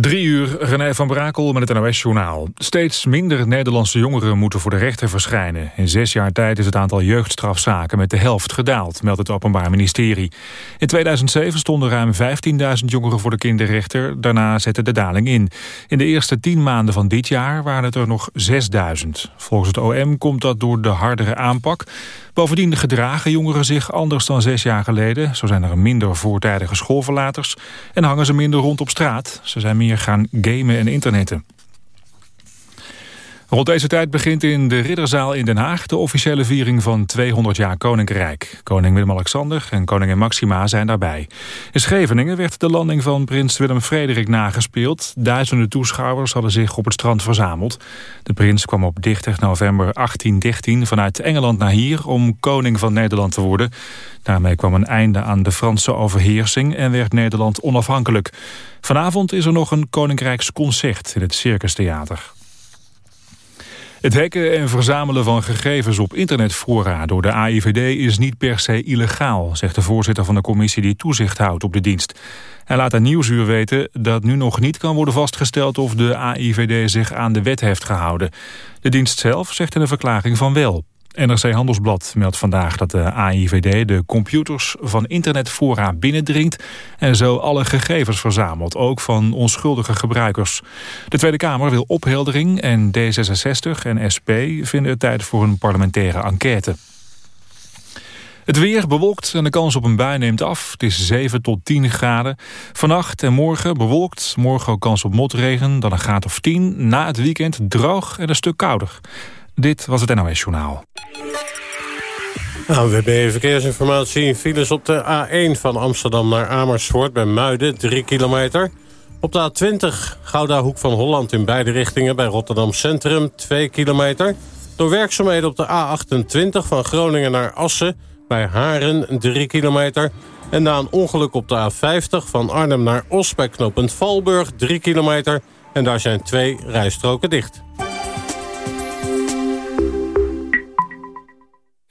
Drie uur, René van Brakel met het NOS-journaal. Steeds minder Nederlandse jongeren moeten voor de rechter verschijnen. In zes jaar tijd is het aantal jeugdstrafzaken met de helft gedaald, meldt het Openbaar Ministerie. In 2007 stonden ruim 15.000 jongeren voor de kinderrechter. Daarna zette de daling in. In de eerste tien maanden van dit jaar waren het er nog 6.000. Volgens het OM komt dat door de hardere aanpak. Bovendien gedragen jongeren zich anders dan zes jaar geleden. Zo zijn er minder voortijdige schoolverlaters en hangen ze minder rond op straat. Ze zijn gaan gamen en internetten. Rond deze tijd begint in de Ridderzaal in Den Haag... de officiële viering van 200 jaar Koninkrijk. Koning Willem-Alexander en koningin Maxima zijn daarbij. In Scheveningen werd de landing van prins Willem-Frederik nagespeeld. Duizenden toeschouwers hadden zich op het strand verzameld. De prins kwam op 30 november 1813 vanuit Engeland naar hier... om koning van Nederland te worden. Daarmee kwam een einde aan de Franse overheersing... en werd Nederland onafhankelijk. Vanavond is er nog een koninkrijksconcert in het Circus Theater. Het hacken en verzamelen van gegevens op internetfora door de AIVD is niet per se illegaal, zegt de voorzitter van de commissie die toezicht houdt op de dienst. Hij laat aan Nieuwsuur weten dat nu nog niet kan worden vastgesteld of de AIVD zich aan de wet heeft gehouden. De dienst zelf zegt in een verklaring van wel. NRC Handelsblad meldt vandaag dat de AIVD de computers van internetfora binnendringt en zo alle gegevens verzamelt, ook van onschuldige gebruikers. De Tweede Kamer wil opheldering en D66 en SP vinden het tijd voor een parlementaire enquête. Het weer bewolkt en de kans op een bui neemt af. Het is 7 tot 10 graden. Vannacht en morgen bewolkt. Morgen ook kans op motregen, dan een graad of 10. Na het weekend droog en een stuk kouder. Dit was het NOS Journaal. ANWB Verkeersinformatie. Files op de A1 van Amsterdam naar Amersfoort bij Muiden, 3 kilometer. Op de A20 Gouda Hoek van Holland in beide richtingen bij Rotterdam Centrum, 2 kilometer. Door werkzaamheden op de A28 van Groningen naar Assen bij Haren, 3 kilometer. En na een ongeluk op de A50 van Arnhem naar Os bij knooppunt Valburg, 3 kilometer. En daar zijn twee rijstroken dicht.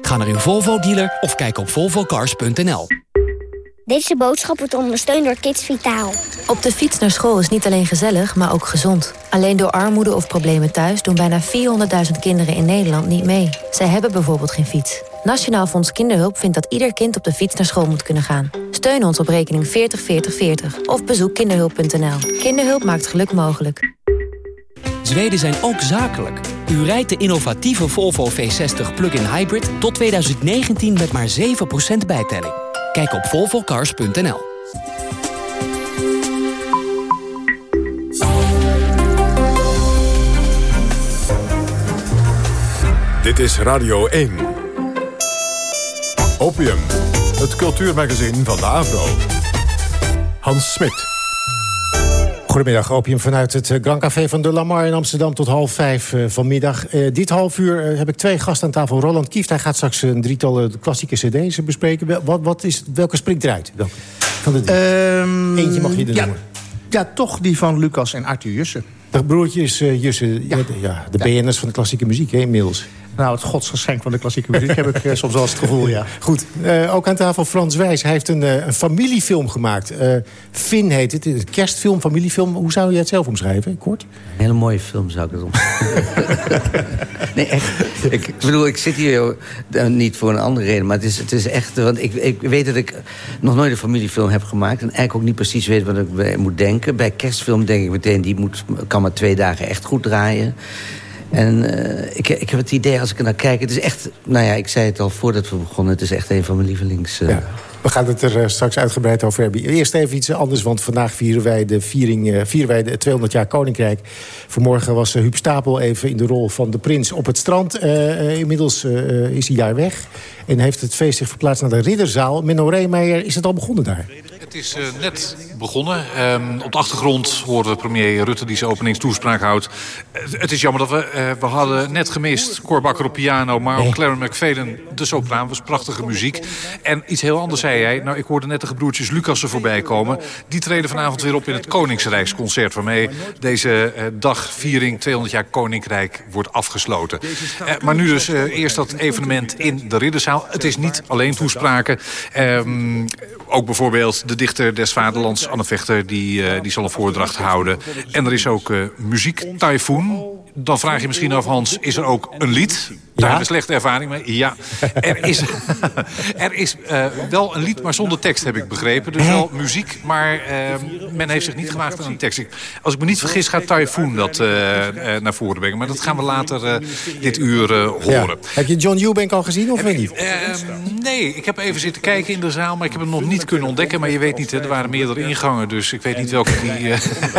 Ga naar uw Volvo-dealer of kijk op volvocars.nl. Deze boodschap wordt ondersteund door Kids Vitaal. Op de fiets naar school is niet alleen gezellig, maar ook gezond. Alleen door armoede of problemen thuis doen bijna 400.000 kinderen in Nederland niet mee. Zij hebben bijvoorbeeld geen fiets. Nationaal Fonds Kinderhulp vindt dat ieder kind op de fiets naar school moet kunnen gaan. Steun ons op rekening 404040 of bezoek kinderhulp.nl. Kinderhulp maakt geluk mogelijk. Zweden zijn ook zakelijk. U rijdt de innovatieve Volvo V60 plug-in hybrid tot 2019 met maar 7% bijtelling. Kijk op volvocars.nl. Dit is Radio 1. Opium, het cultuurmagazin van de Avro. Hans Smit. Goedemiddag, Opium vanuit het eh, Grand Café van de Lamar in Amsterdam tot half vijf uh, vanmiddag. Uh, dit half uur heb ik twee gasten aan tafel. Roland Kieft, hij gaat straks een drietal klassieke cd's bespreken. Wat, wat is, welke springt eruit? Welke? Van de um, Eentje mag je er ja, noemen. Ja, toch die van Lucas en Arthur Jussen. De broertjes Jussen, ja. ja de BN'ers van de klassieke muziek hè, inmiddels. Nou, het godsgeschenk van de klassieke muziek heb ik soms wel eens het gevoel, ja. Goed, uh, ook aan tafel Frans Wijs. Hij heeft een, uh, een familiefilm gemaakt. Uh, Finn heet het, een kerstfilm, familiefilm. Hoe zou je het zelf omschrijven, kort? Een hele mooie film zou ik het omschrijven. nee, echt. Ik bedoel, ik zit hier niet voor een andere reden. Maar het is, het is echt... Want ik, ik weet dat ik nog nooit een familiefilm heb gemaakt. En eigenlijk ook niet precies weet wat ik bij moet denken. Bij kerstfilm denk ik meteen, die moet, kan maar twee dagen echt goed draaien. En uh, ik, ik heb het idee, als ik er naar kijk... het is echt, nou ja, ik zei het al voordat we begonnen... het is echt een van mijn lievelings... Uh... Ja. We gaan het er uh, straks uitgebreid over hebben. Eerst even iets anders, want vandaag vieren wij de, viering, vieren wij de 200 jaar Koninkrijk. Vanmorgen was Huub Stapel even in de rol van de prins op het strand. inmiddels is hij daar weg. En heeft het feest zich verplaatst naar de Ridderzaal. Menno Reemeijer, is het al begonnen daar? Het is uh, net begonnen. Um, op de achtergrond horen we premier Rutte die zijn openingstoespraak houdt. Uh, het is jammer dat we... Uh, we hadden net gemist Cor Bakker op piano... maar ook Claren McFadden, de sopraan, was prachtige muziek. En iets heel anders zei hij. Nou, ik hoorde net de gebroertjes Lucassen voorbij komen. Die treden vanavond weer op in het Koningsrijksconcert... waarmee deze dagviering 200 jaar Koninkrijk wordt afgesloten. maar nu dus eerst dat evenement in de Ridderzaal. Het is niet alleen toespraken. Um, ook bijvoorbeeld de dichter des vaderlands, Anne Vechter, die, uh, die zal een voordracht houden. En er is ook uh, muziek, Typhoon. Dan vraag je misschien af, Hans, is er ook een lied? Daar hebben we slechte ervaring mee. Ja, er is, er is uh, wel een lied, maar zonder tekst, heb ik begrepen. Dus wel muziek, maar men heeft zich niet gewaagd aan een tekst. Als ik me niet vergis, gaat Typhoon dat naar voren brengen. Maar dat gaan we later dit uur horen. Ja. Heb je John Eubank al gezien of niet? nee, ik heb even zitten kijken in de zaal, maar ik heb hem nog niet kunnen ontdekken. Maar je weet niet, hè, er waren meerdere ingangen. Dus ik weet niet welke die,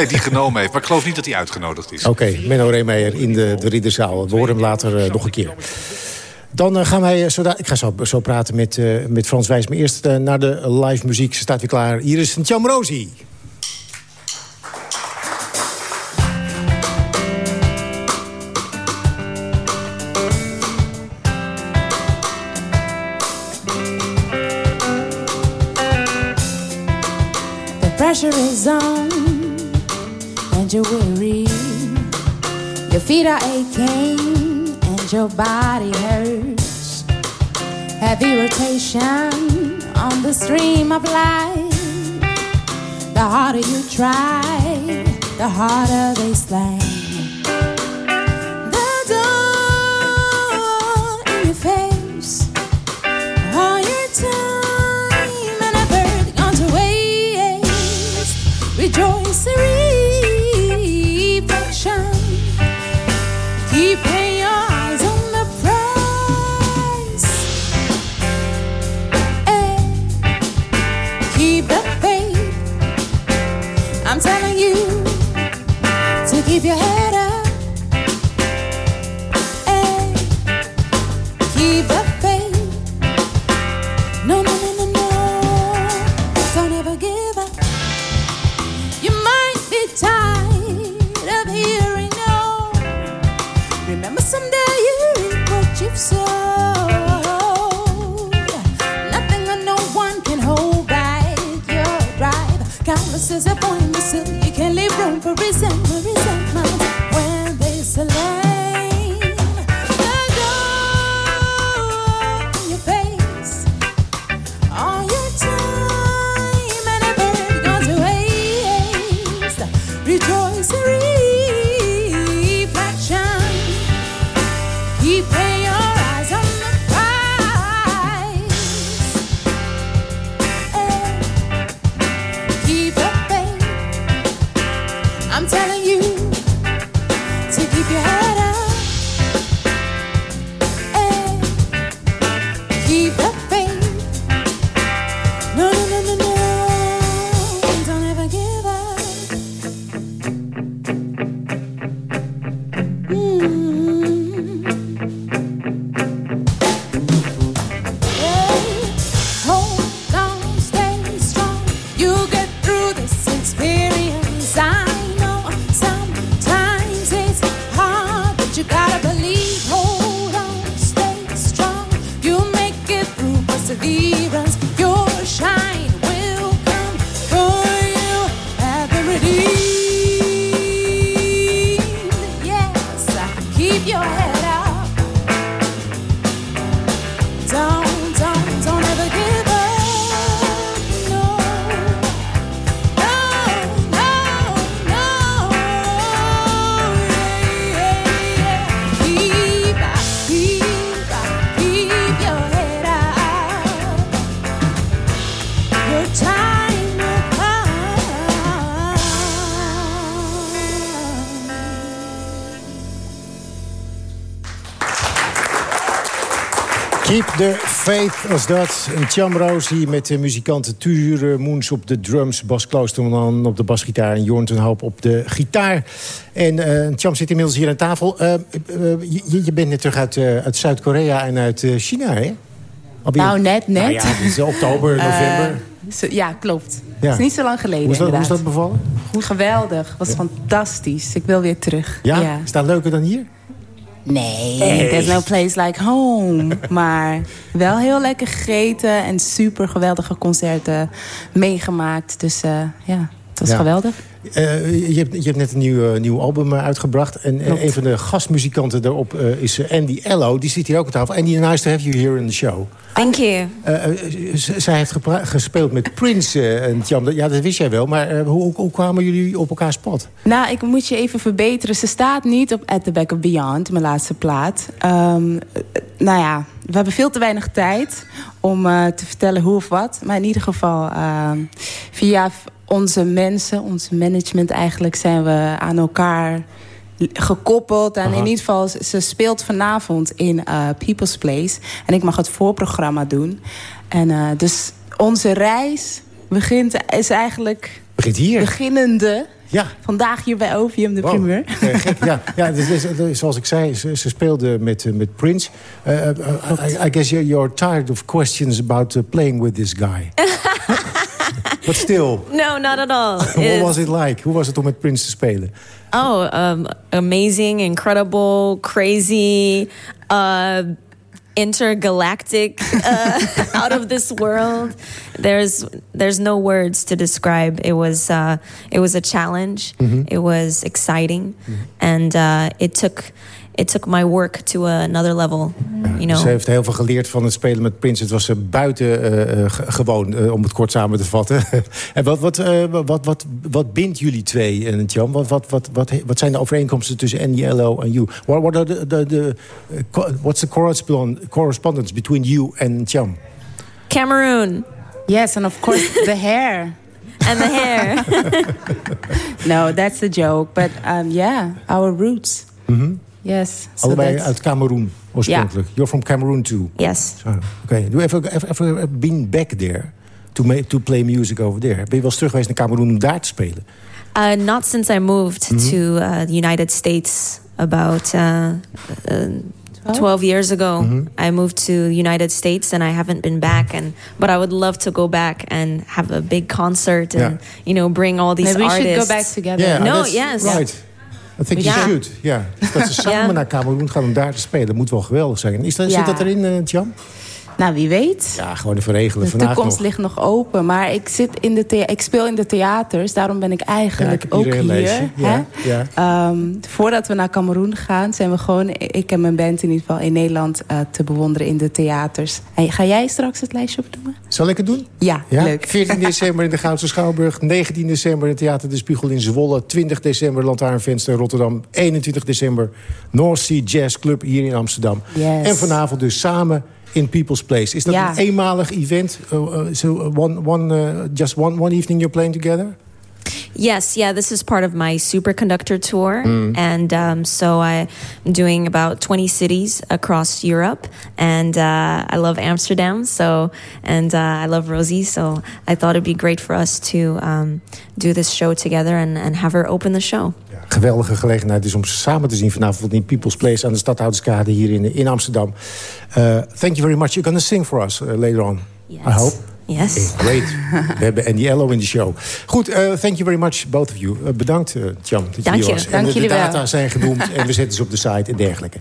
die genomen heeft. Maar ik geloof niet dat hij uitgenodigd is. Oké, okay, Menno In de, de Ridderzaal. We horen hem later uh, nog een keer. Dan uh, gaan wij, zo ik ga zo, zo praten met, met Frans Wijs. Maar eerst naar de live muziek. Ze staat weer klaar. Hier is Tjam Rosie. pressure is on and you're weary. Your feet are aching and your body hurts. Heavy rotation on the stream of life. The harder you try, the harder they slang. The dawn in your face, all your time. rejoice and reflection. so Keep the faith als dat. Een Cham Rosie met de muzikanten Ture Moens op de drums... Bas Kloosterman op de basgitaar en Jorn ten Hoop op de gitaar. En uh, Cham zit inmiddels hier aan tafel. Uh, uh, je, je, bent net terug uit, uit Zuid-Korea en uit China, hè? Nou, net, net. Nou ja, het is oktober, november. Ja, klopt. Ja. Het is niet zo lang geleden Hoe is dat, hoe is dat bevallen? Goed, geweldig. was fantastisch. Ik wil weer terug. Ja? Is dat leuker dan hier? Nee, there's no place like home. maar wel heel lekker gegeten en super geweldige concerten meegemaakt. Dus eh, ja, was Ja. geweldig. Eh, je, hebt, je hebt net een nieuw, eh, nieuw album eh, uitgebracht. En Klopt. een van de gastmuzikanten daarop eh, is Andy Ello. Die zit hier ook aan tafel. Andy, nice to have you here in the show. Thank you. Zij heeft gespeeld met Prince en Tjam. Ja, dat wist jij wel. Maar hoe, hoe kwamen jullie op elkaars pad? Nou, ik moet je even verbeteren. Ze staat niet op At the Back of Beyond, mijn laatste plaat. Ehm, eh, nou ja, we hebben veel te weinig tijd om eh, te vertellen hoe of wat. Maar in ieder geval, ehm, via onze mensen, onze management eigenlijk... zijn we aan elkaar gekoppeld. En Aha. in ieder geval, ze speelt vanavond in eh, People's Place. En ik mag het voorprogramma doen. En eh, dus onze reis begint, is eigenlijk... Begint hier? Beginnende. Ja. Vandaag hier bij Ovium, de Wow. primeur. Eh, ja, ja dus, dus, dus zoals ik zei, ze, ze speelde met, met Prince. I, I guess you're, you're tired of questions about playing with this guy. But still, No, not at all. what was it like? Hoe was het om met Prince te spelen? Oh, um, amazing, incredible, crazy, uh, intergalactic, uh, out of this world. There's there's no words to describe. It was uh, it was a challenge. Mhm. It was exciting, and uh, it took it took my work to another level. You know. Ze heeft heel veel geleerd van het spelen met Prince. Het was uh, buiten uh, ge gewoon, uh, om het kort samen te vatten. en wat, wat, uh, wat, wat, wat bindt jullie twee, en Jan? Wat, wat, wat, wat, wat zijn de overeenkomsten tussen Ello en you? What, what are the, the, the, uh, what's the correspond correspondence between you and Jan? Cameroon. Yes, and of course the hair. And the hair. no, that's a joke. But um, yeah, our roots. Mm -hmm. Yes. So Allebei that's- uit Cameroen, oorspronkelijk. You're from Cameroon too? Yes. Oké. Okay. Do you ever, ever, ever been back there to, make, to play music over there? Ben je wel eens terug geweest naar Cameroen om daar te spelen? Uh, not since I moved Mhm. to uh, the United States about uh, uh, 12 years ago. Mhm. I moved to United States and I haven't been back. And but I would love to go back and have a big concert and you know bring all these Maybe we should artists. go back together. Yeah, no, yes. Right. I think you Ja. should. Ja. Dat ze samen Ja. naar Cameroen gaan om daar te spelen. Dat moet wel geweldig zijn. Is dat. Zit dat erin, uh, Jan? Nou, wie weet. Ja, gewoon even regelen. De toekomst nog. ligt nog open. Maar ik, zit in de ik speel in de theaters. Daarom ben ik Ja, eigenlijk ik ook hier. Ja, hè? ja. Ehm, voordat we naar Cameroen gaan, zijn we gewoon... Ik en mijn band in ieder geval in Nederland eh, te bewonderen in de theaters. En ga jij straks het lijstje opdoen? Zal ik het doen? Ja, Ja? leuk. 14 december in de Goudse Schouwburg. 19 december in het Theater de Spiegel in Zwolle. 20 december Lantaarnvenster in Rotterdam. 21 december North Sea Jazz Club hier in Amsterdam. Yes. En vanavond dus samen in People's Place. Is dat Ja. een eenmalig event? Uh, uh, so one, one, uh, just one, one evening you're playing together? Yes, yeah, this is part of my superconductor tour. Mm. And um, so I'm doing about 20 cities across Europe. And uh, I love Amsterdam, so, and uh, I love Rosie. So I thought it'd be great for us to um, do this show together and, and have her open the show. Geweldige gelegenheid dus om ze samen te zien vanavond in People's Place... aan de Stadhouderskade hier in, in Amsterdam. Uh, thank you very much. You're going to sing for us uh, later on. I hope. Yes. Great. We hebben Andy Ello in de show. Goed, uh, thank you very much, both of you. Bedankt, uh, Tjam, dat Dank je hier was. Dank en de, de jullie wel. data zijn genoemd en we zetten ze op de site en dergelijke.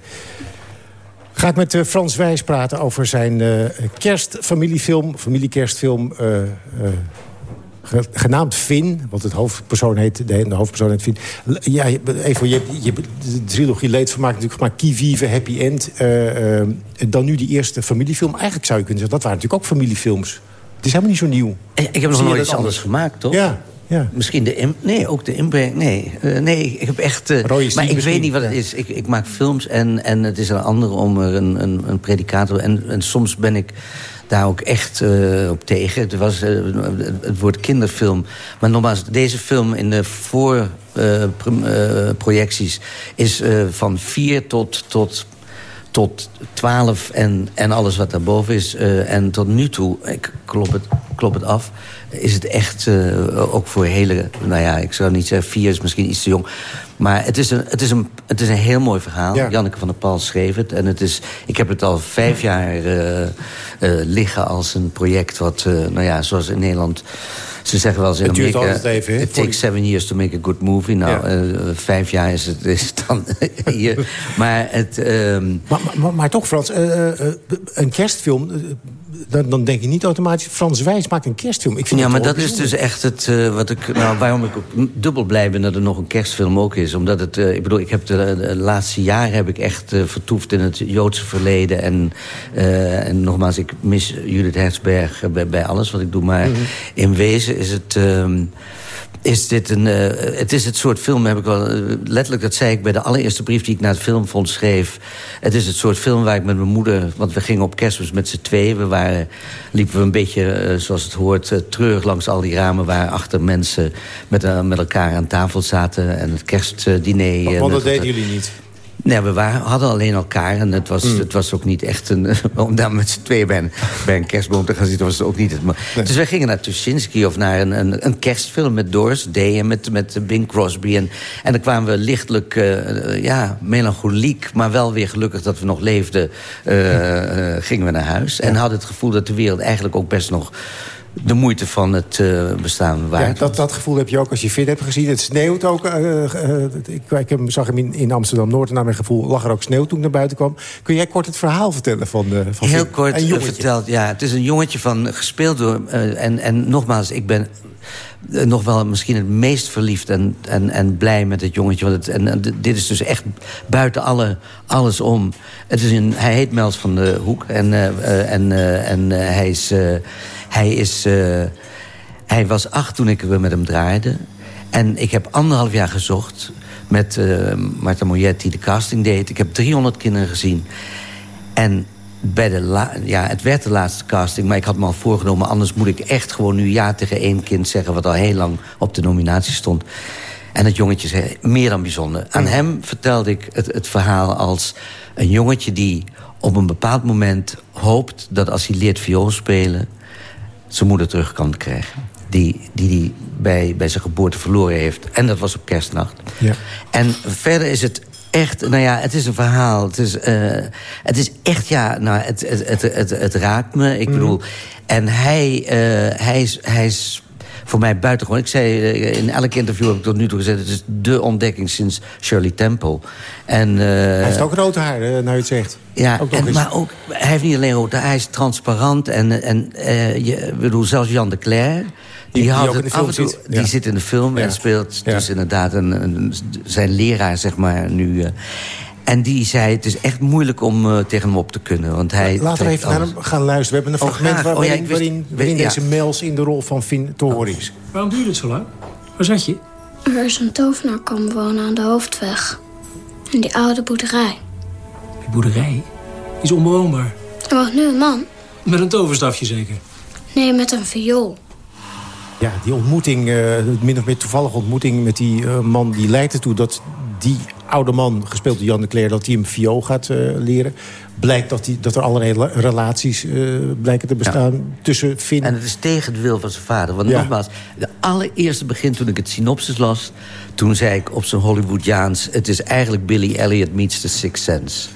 Ga ik met Frans Wijs praten over zijn kerstfamiliefilm, familiekerstfilm... Ge- genaamd Finn, want het hoofdpersoon heet, de, de hoofdpersoon heet Finn. Ja, even, je, je, de trilogie Leedvermaak natuurlijk gemaakt. Qui Vive, Happy End. Uh, uh, dan nu die eerste familiefilm. Eigenlijk zou je kunnen zeggen, dat waren natuurlijk ook familiefilms. Het is helemaal niet zo nieuw. Ik heb nog nooit iets anders gemaakt, toch? Ja, ja. Misschien de... Nee, ook de inbreng... Nee, eh, nee, ik heb echt... eh, maar ik misschien, weet niet wat het is. Ik, ik maak films en, en het is een ander om er een, een, een predicator... En, en soms ben ik daar ook echt eh, op tegen. Het was eh, het woord kinderfilm. Maar nogmaals, deze film in de voorprojecties... is eh, van vier tot... tot tot 12 en, en alles wat daarboven is. en tot nu toe, ik klop het, klop het af... is het echt ook voor hele... Nou ja, ik zou niet zeggen, vier is misschien iets te jong... Maar het is een, het is een, het is een heel mooi verhaal. Ja. Janneke van der Pal schreef het. En het is, ik heb het al vijf jaar eh, eh, liggen als een project... wat, eh, nou ja, zoals in Nederland... Ze zeggen wel eens in Het duurt even, It takes seven years to make a good movie. Nou, Ja. vijf jaar is het, is het dan hier. Maar het... ehm, Maar, maar, maar toch, Frans, een kerstfilm... dan, dan denk je niet automatisch... Frans Wijs maakt een kerstfilm. Ik vind ja, maar dat is dus echt het, eh, wat ik, nou, waarom ik ook dubbel blij ben dat er nog een kerstfilm ook is. Omdat het, eh, ik bedoel, ik heb de, de laatste jaren heb ik echt eh, vertoefd in het Joodse verleden. En, en nogmaals, ik mis Judith Herzberg bij, bij alles wat ik doe. Maar Mhm. in wezen is het... ehm, is dit een, eh, het is het soort film, heb ik wel eh, letterlijk, dat zei ik bij de allereerste brief die ik naar het filmfonds schreef. Het is het soort film waar ik met mijn moeder, want we gingen op kerstmis met z'n tweeën. We waren, liepen we een beetje, eh, zoals het hoort, terug langs al die ramen waar achter mensen met, met elkaar aan tafel zaten en het kerstdiner. Want, dat deden jullie niet. Nee, we waren, hadden alleen elkaar. En het was, Mm. het was ook niet echt een... Om daar met z'n tweeën bij een, bij een kerstboom te gaan zitten... was het ook niet het... Dus wij gingen naar Tuschinski of naar een, een, een kerstfilm met Doris Day... en met, met Bing Crosby. En, en dan kwamen we lichtelijk, eh, eh, ja, melancholiek... maar wel weer gelukkig dat we nog leefden... eh, gingen we naar huis. En hadden het gevoel dat de wereld eigenlijk ook best nog... de moeite van het eh, bestaan waard Ja, dat, dat gevoel heb je ook als je Fit hebt gezien. Het sneeuwt ook. eh, eh, ik zag hem in, in Amsterdam-Noord. En naar mijn gevoel lag er ook sneeuw toen ik naar buiten kwam. Kun jij kort het verhaal vertellen van, van Heel Finn? kort verteld, ja. Het is een jongetje van, gespeeld door... en, en nogmaals, ik ben nog wel misschien het meest verliefd en, en, en blij met het jongetje. Want het, en, dit is dus echt buiten alle, alles om. Het is een, hij heet Mels van de Hoek. En, en, en hij is... hij is eh, hij was acht toen ik weer met hem draaide. En ik heb anderhalf jaar gezocht met eh Marta Moyet die de casting deed. Ik heb 300 kinderen gezien. En bij de ja, het werd de laatste casting, maar ik had me al voorgenomen... anders moet ik echt gewoon nu ja tegen één kind zeggen... wat al heel lang op de nominatie stond. En het jongetje zei, meer dan bijzonder. Aan hem vertelde ik het, het verhaal als een jongetje die op een bepaald moment hoopt... dat als hij leert viool spelen, zijn moeder terug kan krijgen. Die die, die bij, bij zijn geboorte verloren heeft. En dat was op kerstnacht. Ja. En verder is het echt, nou ja, het is een verhaal. Het is, eh, het is echt, ja, nou, het, het, het, het, het raakt me. Ik bedoel, en hij, eh, hij, is, hij is voor mij buitengewoon. Ik zei, eh, in elk interview heb ik tot nu toe gezegd... het is de ontdekking sinds Shirley Temple. En, eh, Hij heeft ook rood haar, eh, nou je het zegt. ja, Ook en, maar ook, hij heeft niet alleen rood, haar, hij is transparant. En, en je, ik bedoel, zelfs Jan de Cler... Die, Die- het af en toe, zit. die Ja. zit in de film Ja. en speelt Ja. dus inderdaad een, een, zijn leraar, zeg maar, nu. En die zei, het is echt moeilijk om eh, tegen hem op te kunnen. Want hij Laten we even naar hem gaan luisteren. We hebben een Oh, fragment waar- Oh, ja, wist- waarin, waarin ja. deze Mels in de rol van Finn te horen is. Waarom duurde het zo lang? Waar zat je? Er is een tovenaar komen wonen aan de hoofdweg. In die oude boerderij. Die boerderij die is onbewoonbaar. Er woont nu een man. Met een toverstafje zeker. Nee, met een viool. Ja, die ontmoeting, eh, min of meer toevallige ontmoeting met die eh, man... die leidt ertoe dat die oude man, gespeeld door Jan de Cler... dat hij hem viool gaat eh, leren. Blijkt dat, die, dat er allerlei la- relaties eh, blijken te bestaan tussen Finn... En het is tegen de wil van zijn vader. Want Ja. nogmaals, de allereerste begin toen ik het synopsis las... toen zei ik op zijn Hollywoodiaans... het is eigenlijk Billy Elliot meets The Sixth Sense.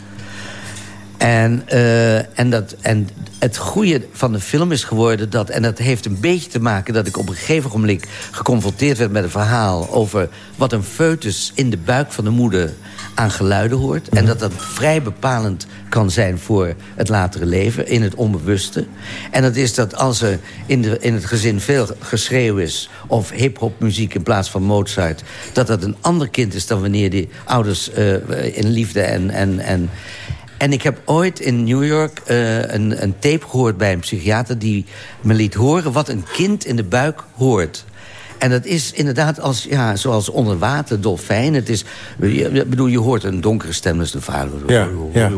En, eh, en, dat, en het goede van de film is geworden dat... en dat heeft een beetje te maken dat ik op een gegeven moment... geconfronteerd werd met een verhaal over... wat een foetus in de buik van de moeder aan geluiden hoort. En dat dat vrij bepalend kan zijn voor het latere leven... in het onbewuste. En dat is dat als er in, de, in het gezin veel geschreeuw is... of hip-hop muziek in plaats van Mozart... dat dat een ander kind is dan wanneer die ouders eh, in liefde en... en, en en ik heb ooit in New York eh, een, een tape gehoord bij een psychiater... die me liet horen wat een kind in de buik hoort. En dat is inderdaad als, ja, zoals onder water, dolfijn. Het is, je, bedoel, je hoort een donkere stem, dus de vader. Ja, ja.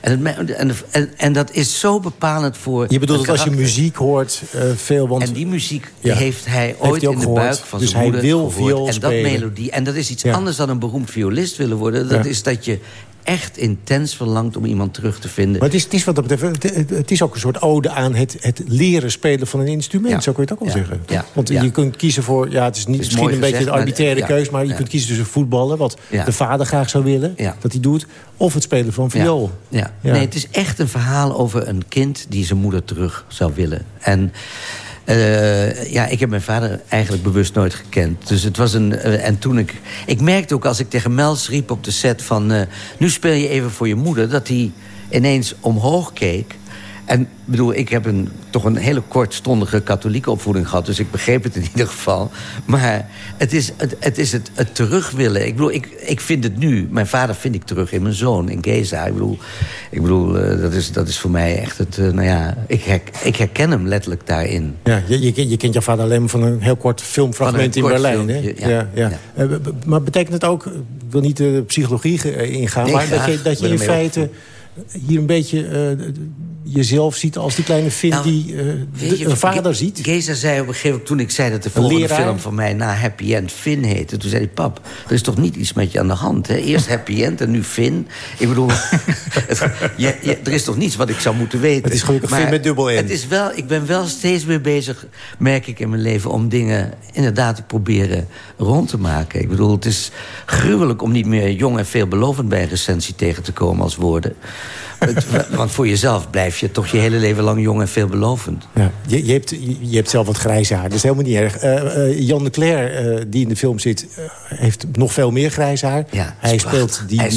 En, het, en, en, en dat is zo bepalend voor... Je bedoelt dat als je muziek hoort, eh, veel... Want, En die muziek Ja. heeft hij Heeft ooit hij in de gehoord. buik van Dus zijn hij moeder wil gehoord. En dat spelen. melodie. En dat is iets anders dan een beroemd violist willen worden. Dat is dat je echt intens verlangt om iemand terug te vinden. Maar het is, het is, wat dat betreft, het, is ook een soort ode aan het, het leren spelen van een instrument. Ja. Zo kun je het ook wel Ja. zeggen. Ja. Want je kunt kiezen voor, ja, het is niet, is misschien een beetje een arbitraire keus... maar je kunt kiezen tussen voetballen, wat de vader graag zou willen, dat hij doet... of het spelen van viool. Ja. Ja. Nee, het is echt een verhaal over een kind die zijn moeder terug zou willen. En eh, ja, ik heb mijn vader eigenlijk bewust nooit gekend. Dus het was een. eh, en toen ik. Ik merkte ook als ik tegen Mels riep op de set van. eh, nu speel je even voor je moeder. dat hij ineens omhoog keek. En ik bedoel, ik heb een, toch een hele kortstondige katholieke opvoeding gehad... dus ik begreep het in ieder geval. Maar het is het, het, is het, het terug willen. Ik bedoel, ik, ik vind het nu... Mijn vader vind ik terug in mijn zoon, in Geza. Ik bedoel, ik bedoel eh, dat, is, dat is voor mij echt het... eh, nou ja, ik, her, ik herken hem letterlijk daarin. Ja, je, je, kent- je kent je vader alleen maar van een heel kort filmfragment in kort Berlijn. Hè? ja. ja. Eh, maar betekent het ook, ik wil niet de psychologie ingaan... Nee, maar dat je, dat je in feite hier een beetje jezelf ziet als die kleine Finn Nou, die eh, de- je, een vader ziet. Geza zei op een gegeven moment, toen ik zei dat de volgende leraar? film van mij na Happy End Finn heette. Toen zei hij, pap, er is toch niet iets met je aan de hand, hè? Eerst Happy End en nu Finn. Ik bedoel, het- je, je- er is toch niets wat ik zou moeten weten. Het is gelukkig Finn met dubbel N. Het is wel, ik ben wel steeds weer bezig, merk ik in mijn leven... om dingen inderdaad te proberen rond te maken. Ik bedoel, het is gruwelijk om niet meer jong en veelbelovend... bij een recensie tegen te komen als woorden. Het- Want voor jezelf blijf je toch je hele leven lang jong en veelbelovend. Ja, je, je, hebt, je, hebt zelf wat grijze haar, dat is helemaal niet erg. Eh, Jan de Cler, eh, die in de film zit, heeft nog veel meer grijze haar. Ja, Hij is speelt prachtig. die, Hij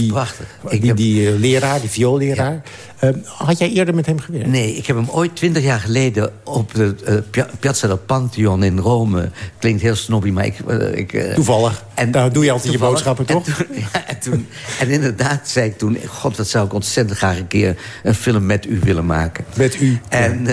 die, die, die, leraar, die vioolleraar. Eh, had jij eerder met hem gewerkt? Nee, ik heb hem ooit twintig jaar geleden op de Pia- Piazza del Pantheon in Rome. Klinkt heel snobby, maar ik... eh, ik Toevallig. En, Daar doe je altijd je boodschappen, toch? En, toen- ja, en, toen, en inderdaad zei ik toen... God, wat zou ik ontzettend graag een keer een film met u willen maken. Met u. En,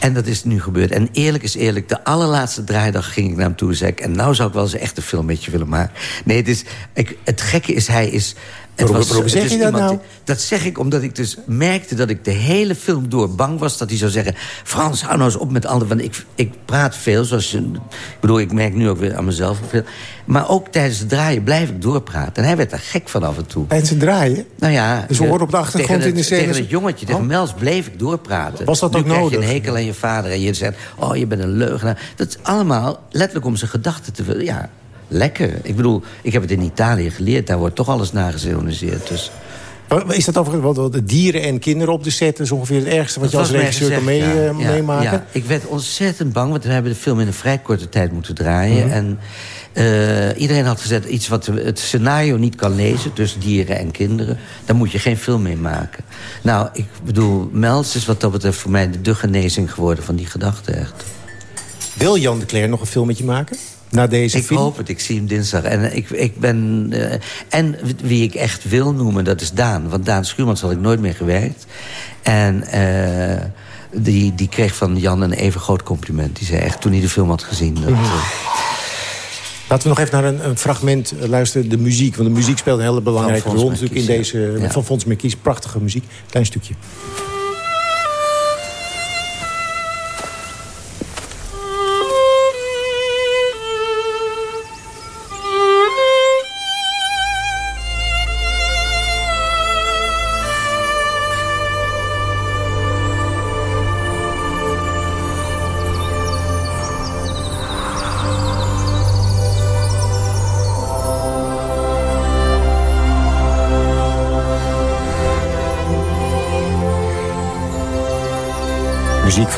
en dat is nu gebeurd. En eerlijk is eerlijk, de allerlaatste draaidag ging ik naar hem toe en zei ik... en nou zou ik wel eens echt een film met je willen maken. Nee, het, is, ik, het gekke is, hij is... Het waarom het zeg is je dat iemand nou? dat zeg ik omdat ik dus merkte dat ik de hele film door bang was... dat hij zou zeggen, Frans, hou nou eens op met anderen. Want ik, ik praat veel, zoals je... Ik bedoel, ik merk nu ook weer aan mezelf veel. Maar ook tijdens het draaien blijf ik doorpraten. En hij werd er gek van af en toe. En ze draaien? Nou ja, Dus we horen op de achtergrond tegen in de het- scènes- Tegen het jongetje, tegen Oh. Mels, bleef ik doorpraten. Was dat nu ook krijg nodig? je een hekel aan je vader en je zegt... oh, je bent een leugenaar. Dat is allemaal letterlijk om zijn gedachten te... Ja, lekker. Ik bedoel, ik heb het in Italië geleerd. Daar wordt toch alles nagezoniseerd. Dus Is dat over wat, wat, dieren en kinderen op de set? Is ongeveer het ergste wat Dat je als regisseur kan mee, gezegd, eh, ja. Ja, meemaken? ja. Ik werd ontzettend bang, want we hebben de film in een vrij korte tijd moeten draaien. Mhm. En eh, iedereen had gezegd, iets wat het scenario niet kan lezen... tussen dieren en kinderen, daar moet je geen film mee maken. Nou, ik bedoel, Mels is wat dat betreft voor mij de, de genezing geworden van die gedachte echt. Wil Jan de Cler nog een film met je maken? Na deze Ik film? hoop het, ik zie hem dinsdag. En ik, ik ben... eh, en wie ik echt wil noemen, dat is Daan. Want Daan Schuurmans had ik nooit meer gewerkt. En eh, die, die kreeg van Jan een even groot compliment. Die zei echt, toen hij de film had gezien... Dat, eh, Laten we nog even naar een, een fragment eh, luisteren. De muziek, want de muziek speelt een hele belangrijke rol natuurlijk in deze... ja. Ja. Van Fons Merkies, prachtige muziek. Klein stukje.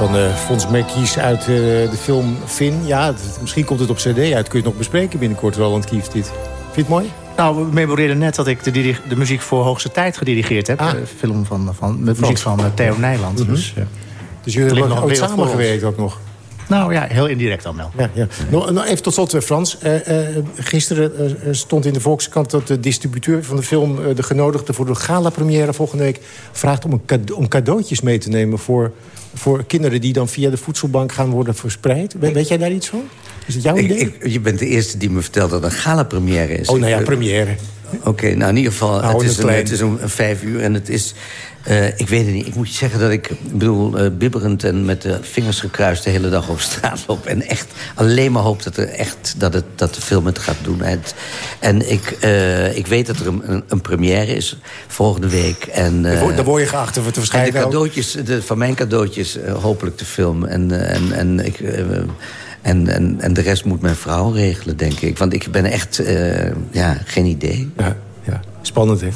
Van eh Fons Merkies uit eh, de film Finn. Ja, het- misschien komt het op cd uit. Kun je het nog bespreken binnenkort, Roland Kief, dit. Vind je het mooi? Nou, we memoreerden net dat ik de, de muziek voor Hoogste Tijd gedirigeerd heb. Ah. De film van, van, met muziek van eh, Theo Nijland. Mhm. Dus, Dus jullie hebben voor samengewerkt ook nog? Nou ja, heel indirect dan wel. Ja, ja. Nog, nog even tot slot, eh, Frans. Eh, eh, gisteren stond in de Volkskrant dat de distributeur van de film... de genodigde voor de gala-première volgende week... vraagt om, een cade- om cadeautjes mee te nemen voor, voor kinderen... die dan via de voedselbank gaan worden verspreid. We- weet jij daar iets van? Is het jouw idee? ik- je bent de eerste die me vertelt dat een gala-première is. oh, nou ja, première. Oké, nou in ieder geval, Hou het is, het een, klein. het is een vijf uur en het is... eh, ik weet het niet. Ik moet je zeggen dat ik, ik bedoel, eh, bibberend en met de vingers gekruist de hele dag op straat loop. En echt alleen maar hoop dat, er echt, dat, het, dat de film het gaat doen. Het- en ik, eh, ik weet dat er een, een, première is volgende week. En, Daar word- je geacht te en de verschijnen. cadeautjes, de, van mijn cadeautjes, hopelijk de film. En, en, en, ik, en, en, en de rest moet mijn vrouw regelen, denk ik. Want ik ben echt, eh, ja, geen idee. Ja, ja. Spannend, hè?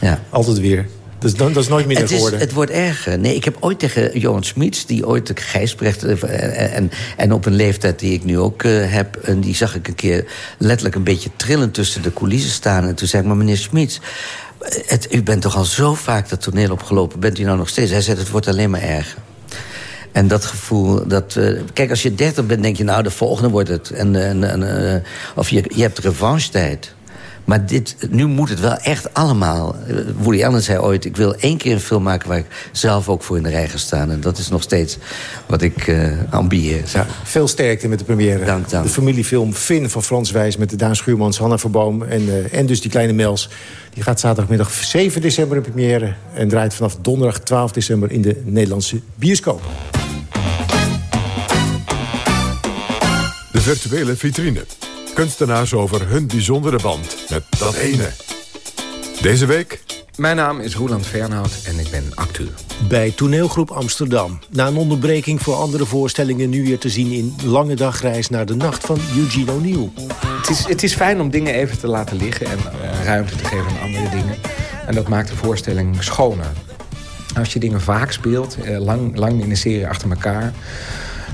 Ja. Altijd weer. Dat is, dat is nooit minder Het, is, geworden. het wordt erger. Nee, ik heb ooit tegen Johan Smits, die ooit de Gijsbrecht... eh, en, en op een leeftijd die ik nu ook eh, heb... en die zag ik een keer letterlijk een beetje trillend tussen de coulissen staan. En toen zei ik, maar meneer Smits... Het, u bent toch al zo vaak dat toneel opgelopen. Bent u nou nog steeds? Hij zei, het wordt alleen maar erger. En dat gevoel, dat, eh, kijk, als je 30 bent, denk je, nou, de volgende wordt het. En, en, en, eh, of je, je hebt revanche-tijd. Maar dit, nu moet het wel echt allemaal. Eh, Woody Allen zei ooit, ik wil één keer een film maken... waar ik zelf ook voor in de rij ga staan. En dat is nog steeds wat ik eh ambieer. Ja, veel sterkte met de première. Dank, dank. De familiefilm Finn van Frans Wijs met de Daan Schuurmans, Hanna Verboom en, eh, en dus die kleine Mels. Die gaat zaterdagmiddag 7 december in première en draait vanaf donderdag 12 december in de Nederlandse bioscoop. De virtuele vitrine. Kunstenaars over hun bijzondere band met dat ene. Deze week Mijn naam is Roland Fernhout en ik ben acteur. Bij toneelgroep Amsterdam. Na een onderbreking voor andere voorstellingen nu weer te zien in Lange Dagreis naar de Nacht van Eugene O'Neill. Het is, het is fijn om dingen even te laten liggen en eh, ruimte te geven aan andere dingen. En dat maakt de voorstelling schoner. Als je dingen vaak speelt, eh, lang, lang in een serie achter elkaar...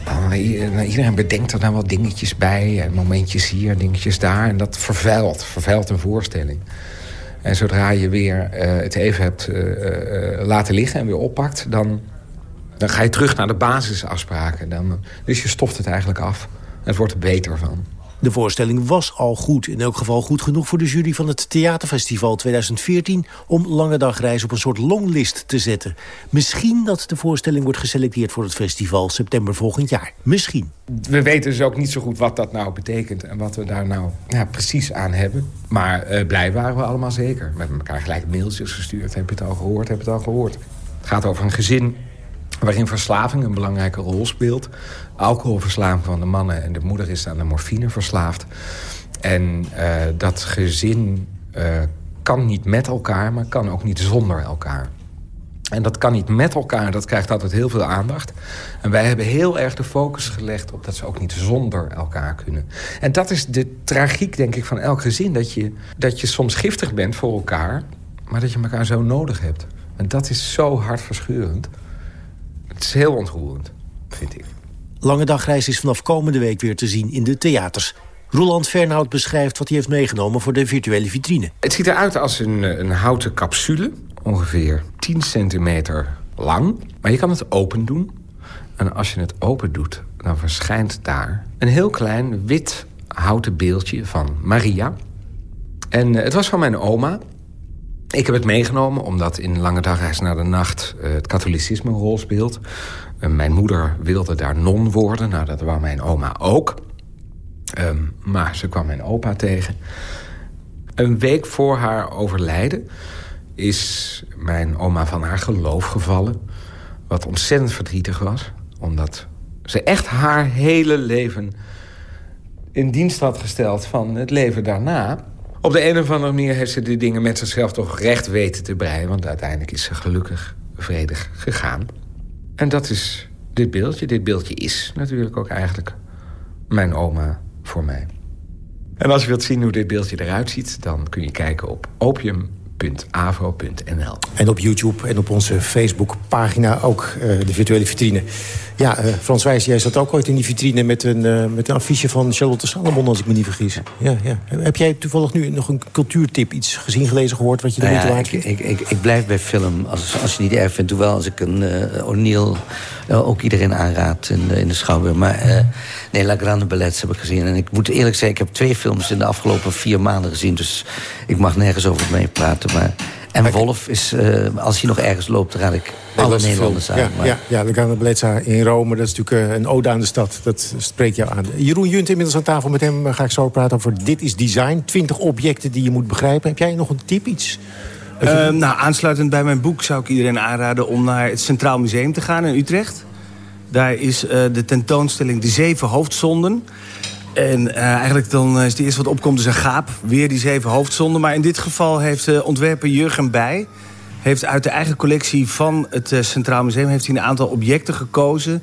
Nou, iedereen bedenkt er dan wel dingetjes bij. En momentjes hier, dingetjes daar. En dat vervuilt, vervuilt een voorstelling. En zodra je weer eh, het even hebt eh, eh, laten liggen en weer oppakt... Dan, dan ga je terug naar de basisafspraken. Dan, dus je stoft het eigenlijk af. En het wordt er beter van. De voorstelling was al goed, in elk geval goed genoeg voor de jury van het Theaterfestival 2014... om Lange Dagreis op een soort longlist te zetten. Misschien dat de voorstelling wordt geselecteerd voor het festival september volgend jaar. Misschien. We weten dus ook niet zo goed wat dat nou betekent... en wat we daar nou precies aan hebben. Maar eh, blij waren we allemaal zeker. We hebben elkaar gelijk mailtjes gestuurd. Heb je het al gehoord? Heb je het al gehoord? Het gaat over een gezin waarin verslaving een belangrijke rol speelt. Alcoholverslaving van de mannen en de moeder is aan de morfine verslaafd. En eh, dat gezin eh, kan niet met elkaar, maar kan ook niet zonder elkaar. En dat kan niet met elkaar, dat krijgt altijd heel veel aandacht. En wij hebben heel erg de focus gelegd op dat ze ook niet zonder elkaar kunnen. En dat is de tragiek, denk ik, van elk gezin. Dat je, dat je soms giftig bent voor elkaar, maar dat je elkaar zo nodig hebt. En dat is zo hartverscheurend. Het is heel ontroerend, vind ik. Lange Dagreis is vanaf komende week weer te zien in de theaters. Roland Fernhout beschrijft wat hij heeft meegenomen voor de virtuele vitrine. Het ziet eruit als een, eh, een houten capsule, ongeveer 10 centimeter lang. Maar je kan het open doen. En als je het open doet, dan verschijnt daar een heel klein wit houten beeldje van Maria. En eh, het was van mijn oma. Ik heb het meegenomen omdat in Lange Dagreis naar de Nacht eh, het katholicisme een rol speelt. Eh, mijn moeder wilde daar non worden. Nou, dat wou mijn oma ook. Ehm, maar ze kwam mijn opa tegen. Een week voor haar overlijden is mijn oma van haar geloof gevallen. Wat ontzettend verdrietig was. Omdat ze echt haar hele leven in dienst had gesteld van het leven daarna. Op de een of andere manier heeft ze die dingen met zichzelf toch recht weten te breien. Want uiteindelijk is ze gelukkig vredig gegaan. En dat is dit beeldje. Dit beeldje is natuurlijk ook eigenlijk mijn oma voor mij. En als je wilt zien hoe dit beeldje eruit ziet... dan kun je kijken op En op YouTube en op onze Facebookpagina ook eh, de virtuele vitrine. Ja, eh, Frans Wijs, jij zat ook ooit in die vitrine met een, eh, met een affiche van Charlotte Salomon, als ik me niet vergis. Ja, ja. Heb jij toevallig nu nog een cultuurtip, iets gezien, gelezen, gehoord wat je er Nou moeite ja, ik, ik, ik, ik blijf bij film. Als, als je niet erg vindt, hoewel als ik een eh O'Neill eh, ook iedereen aanraad in de, in de schouwburg. Maar eh, nee, La Grande Ballets heb ik gezien. En ik moet eerlijk zeggen, ik heb twee films in de afgelopen vier maanden gezien. Dus ik mag nergens over meepraten. Maar En Wolf is, eh, als hij nog ergens loopt, raad ik alle Nederlanders aan. Ja, Maar- ja, ja, de Gana Bellezza in Rome, dat is natuurlijk een ode aan de stad. Dat spreekt jou aan. Jeroen Junt inmiddels aan tafel. Met hem ga ik zo praten over Dit is Design. 20 objecten die je moet begrijpen. Heb jij nog een tip, iets? Eh, nou, aansluitend bij mijn boek zou ik iedereen aanraden om naar het Centraal Museum te gaan in Utrecht. Daar is eh, de tentoonstelling De Zeven Hoofdzonden. En eh, eigenlijk dan is het eerste wat opkomt is een gaap. Weer die zeven hoofdzonden. Maar in dit geval heeft uh, ontwerper Jurgen Bij... heeft uit de eigen collectie van het Centraal Museum... heeft hij een aantal objecten gekozen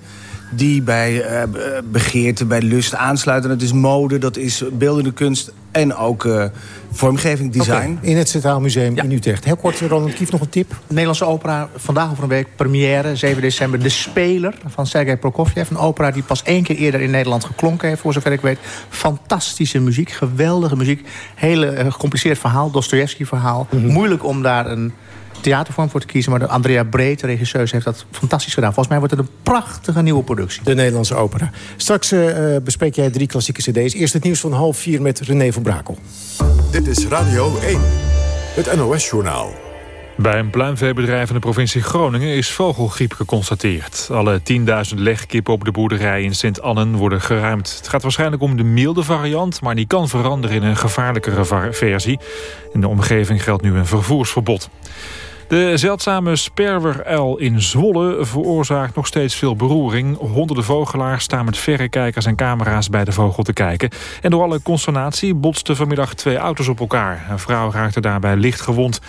die bij uh, begeerte, bij lust aansluiten. Dat is mode, dat is beeldende kunst en ook vormgeving, design. Okay, in het Centraal Museum ja. in Utrecht. Heel kort, Roland Kief, nog een tip? Nederlandse opera, vandaag over een week, première, 7 december. De Speler van Sergei Prokofjev. Een opera die pas één keer eerder in Nederland geklonken heeft, voor zover ik weet. Fantastische muziek, geweldige muziek. Hele uh, gecompliceerd verhaal, Dostoevsky-verhaal. Mm -hmm. Moeilijk om daar een theatervorm voor te kiezen. Maar de Andrea Breed, de regisseur, heeft dat fantastisch gedaan. Volgens mij wordt het een prachtige nieuwe productie. De Nederlandse opera. Straks uh, bespreek jij drie klassieke cd's. Eerst het nieuws van half vier met René van Brakel. Dit is Radio 1, het NOS-journaal. Bij een pluimveebedrijf in de provincie Groningen is vogelgriep geconstateerd. Alle 10.000 legkippen op de boerderij in Sint-Annen worden geruimd. Het gaat waarschijnlijk om de milde variant, maar die kan veranderen in een gevaarlijkere versie. In de omgeving geldt nu een vervoersverbod. De zeldzame sperweruil in Zwolle veroorzaakt nog steeds veel beroering. Honderden vogelaars staan met verrekijkers en camera's bij de vogel te kijken. En door alle consternatie botsten vanmiddag twee auto's op elkaar. Een vrouw raakte daarbij licht gewond.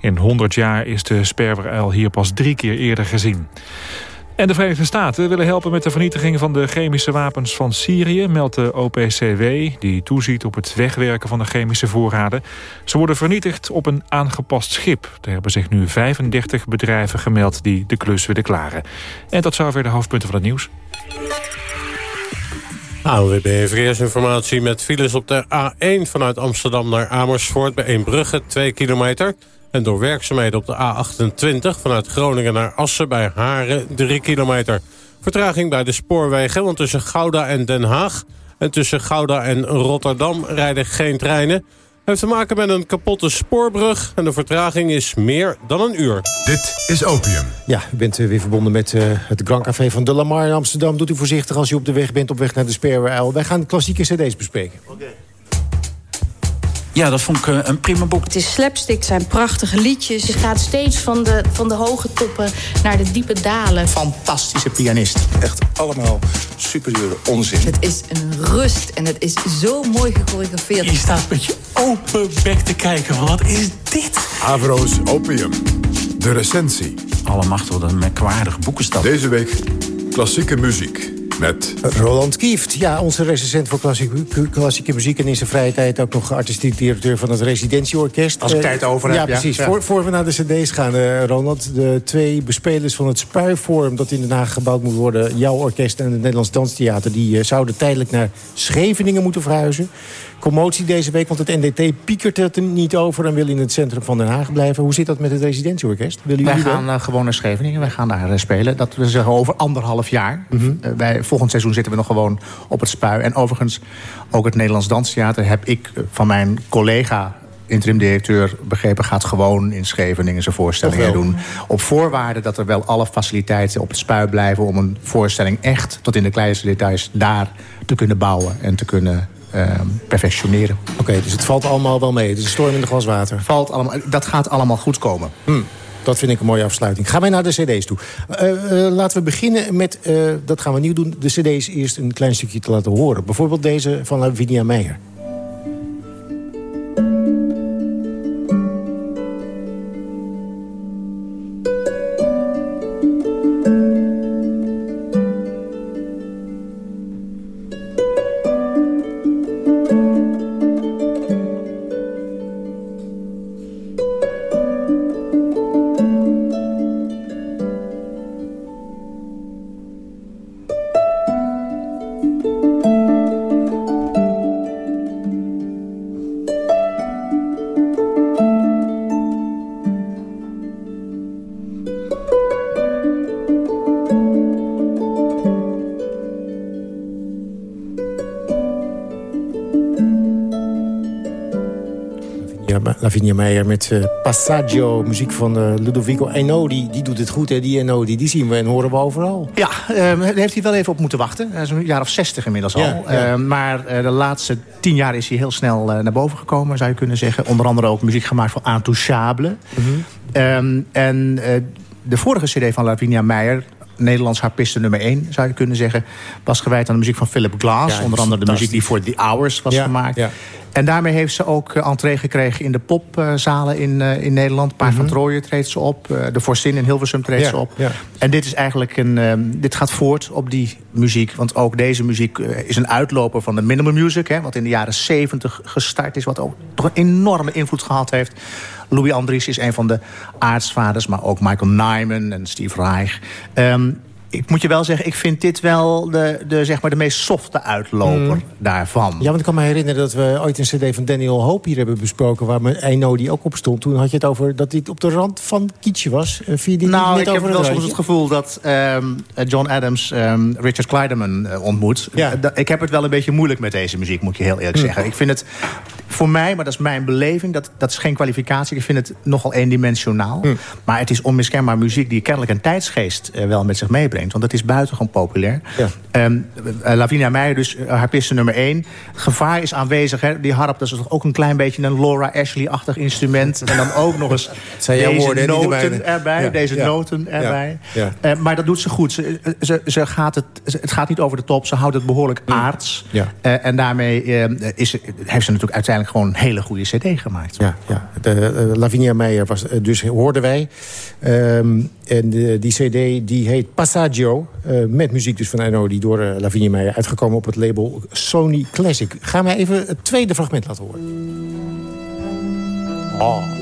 In 100 jaar is de sperweruil hier pas drie keer eerder gezien. En de Verenigde Staten willen helpen met de vernietiging van de chemische wapens van Syrië, meldt de OPCW, die toeziet op het wegwerken van de chemische voorraden. Ze worden vernietigd op een aangepast schip. Er hebben zich nu 35 bedrijven gemeld die de klus willen klaren. En dat zou weer de hoofdpunten van het nieuws. ANWB Verkeersinformatie met files op de A1 vanuit Amsterdam naar Amersfoort... bij Eembrugge, 2 kilometer. En door werkzaamheden op de A28 vanuit Groningen naar Assen bij Haren 3 kilometer. Vertraging bij de spoorwegen, want tussen Gouda en Den Haag... en tussen Gouda en Rotterdam rijden geen treinen. Heeft te maken met een kapotte spoorbrug en de vertraging is meer dan een uur. Dit is Opium. Ja, u bent weer verbonden met uh, het Grand Café van De Lamar in Amsterdam. Doet u voorzichtig als u op de weg bent, op weg naar de Sperweruil. Wij gaan klassieke cd's bespreken. Oké. Okay. Ja, dat vond ik uh, een prima boek. Het is slapstick, het zijn prachtige liedjes. Je gaat steeds van de, van de hoge toppen naar de diepe dalen. Fantastische pianist. Echt allemaal superieure onzin. Het is een rust en het is zo mooi gechoreografeerd. Je staat met je open bek te kijken. Van, wat is dit? Avro's Opium. De recensie. Allemachtig, wat een merkwaardig boekenstap. Deze week klassieke muziek. Met Roland Kieft, ja, onze recensent voor klassieke, klassieke muziek... en in zijn vrije tijd ook nog artistiek directeur van het residentieorkest. Als ik uh, tijd over heb, ja. precies. Ja. Voor, voor we naar de cd's gaan, uh, Ronald. De twee bespelers van het Spuiforum dat in Den Haag gebouwd moet worden... jouw orkest en het Nederlands Danstheater... die uh, zouden tijdelijk naar Scheveningen moeten verhuizen. Commotie deze week, want het NDT piekert het er niet over... en wil in het centrum van Den Haag blijven. Hoe zit dat met het residentieorkest? Willen wij gaan uh, gewoon naar Scheveningen, wij gaan daar uh, spelen. Dat we zeggen over anderhalf jaar. Mm -hmm. uh, wij, volgend seizoen zitten we nog gewoon op het spui. En overigens, ook het Nederlands Danstheater... heb ik van mijn collega interim-directeur begrepen... gaat gewoon in Scheveningen zijn voorstellingen doen. Op voorwaarde dat er wel alle faciliteiten op het spui blijven... om een voorstelling echt tot in de kleinste details daar te kunnen bouwen... en te kunnen uh, perfectioneren. Oké, okay, dus het valt allemaal wel mee. Het is een storm in de glas water. Valt allemaal, dat gaat allemaal goed komen. Hmm. Dat vind ik een mooie afsluiting. Gaan wij naar de cd's toe. Uh, uh, laten we beginnen met, uh, dat gaan we nieuw doen... de cd's eerst een klein stukje te laten horen. Bijvoorbeeld deze van Lavinia Meijer. Lavinia Meijer met uh, Passaggio, muziek van uh, Ludovico Einaudi. Die doet het goed, hè, die Einaudi. Die zien we en horen we overal. Ja, uh, daar heeft hij wel even op moeten wachten. Hij is een jaar of zestig inmiddels al. Ja, ja. maar de laatste tien jaar is hij heel snel naar boven gekomen, zou je kunnen zeggen. Onder andere ook muziek gemaakt voor Intouchable. Mm -hmm. en de vorige cd van Lavinia Meijer... Nederlands harpiste nummer 1, zou je kunnen zeggen... was gewijd aan de muziek van Philip Glass. onder andere de muziek die voor The Hours was gemaakt. En daarmee heeft ze ook uh, entree gekregen in de popzalen in, uh, in Nederland. Paard mm -hmm. van Trooien treedt ze op. Uh, de Forstin in Hilversum treedt ze op. En dit is eigenlijk een. Um, dit gaat voort op die muziek. Want ook deze muziek is een uitloper van de minimal music. Hè, wat in de jaren 70 gestart is. Wat ook toch een enorme invloed gehad heeft. Louis Andries is een van de aartsvaders. Maar ook Michael Nyman en Steve Reich. Um, ik moet je wel zeggen, ik vind dit wel de, de, zeg maar de meest softe uitloper mm. daarvan. Ja, want ik kan me herinneren dat we ooit een cd van Daniel Hope hier hebben besproken... waar Eino die ook op stond. Toen had je het over dat dit op de rand van Kietje was. Via die nou, ik heb wel soms het gevoel dat um, John Adams um, Richard Kleiderman uh, ontmoet. Ja. Ik heb het wel een beetje moeilijk met deze muziek, moet je heel eerlijk mm. zeggen. Ik vind het voor mij, maar dat is mijn beleving, dat, dat is geen kwalificatie. Ik vind het nogal eendimensionaal. Mm. Maar het is onmiskenbaar muziek die kennelijk een tijdsgeest wel met zich meebrengt. Want het is buitengewoon populair. Ja. Um, Lavinia Meijer, dus haar piste nummer 1. Gevaar is aanwezig. Hè? Die harp, dat is toch ook een klein beetje een Laura Ashley-achtig instrument. En dan ook nog eens deze woorden, noten erbij. Ja. Deze ja. noten erbij. Uh, maar dat doet ze goed. Ze, ze, ze gaat het, het gaat niet over de top. Ze houdt het behoorlijk aards. Uh, en daarmee is, heeft ze natuurlijk uiteindelijk gewoon een hele goede cd gemaakt. Ja, ja. De, Lavinia Meijer was, dus hoorden wij. Um, en de, die cd die heet Passaggio. Uh, met muziek dus van Eno die door uh, Lavinia Meijer uitgekomen op het label Sony Classic. Gaan wij even het tweede fragment laten horen. Oh.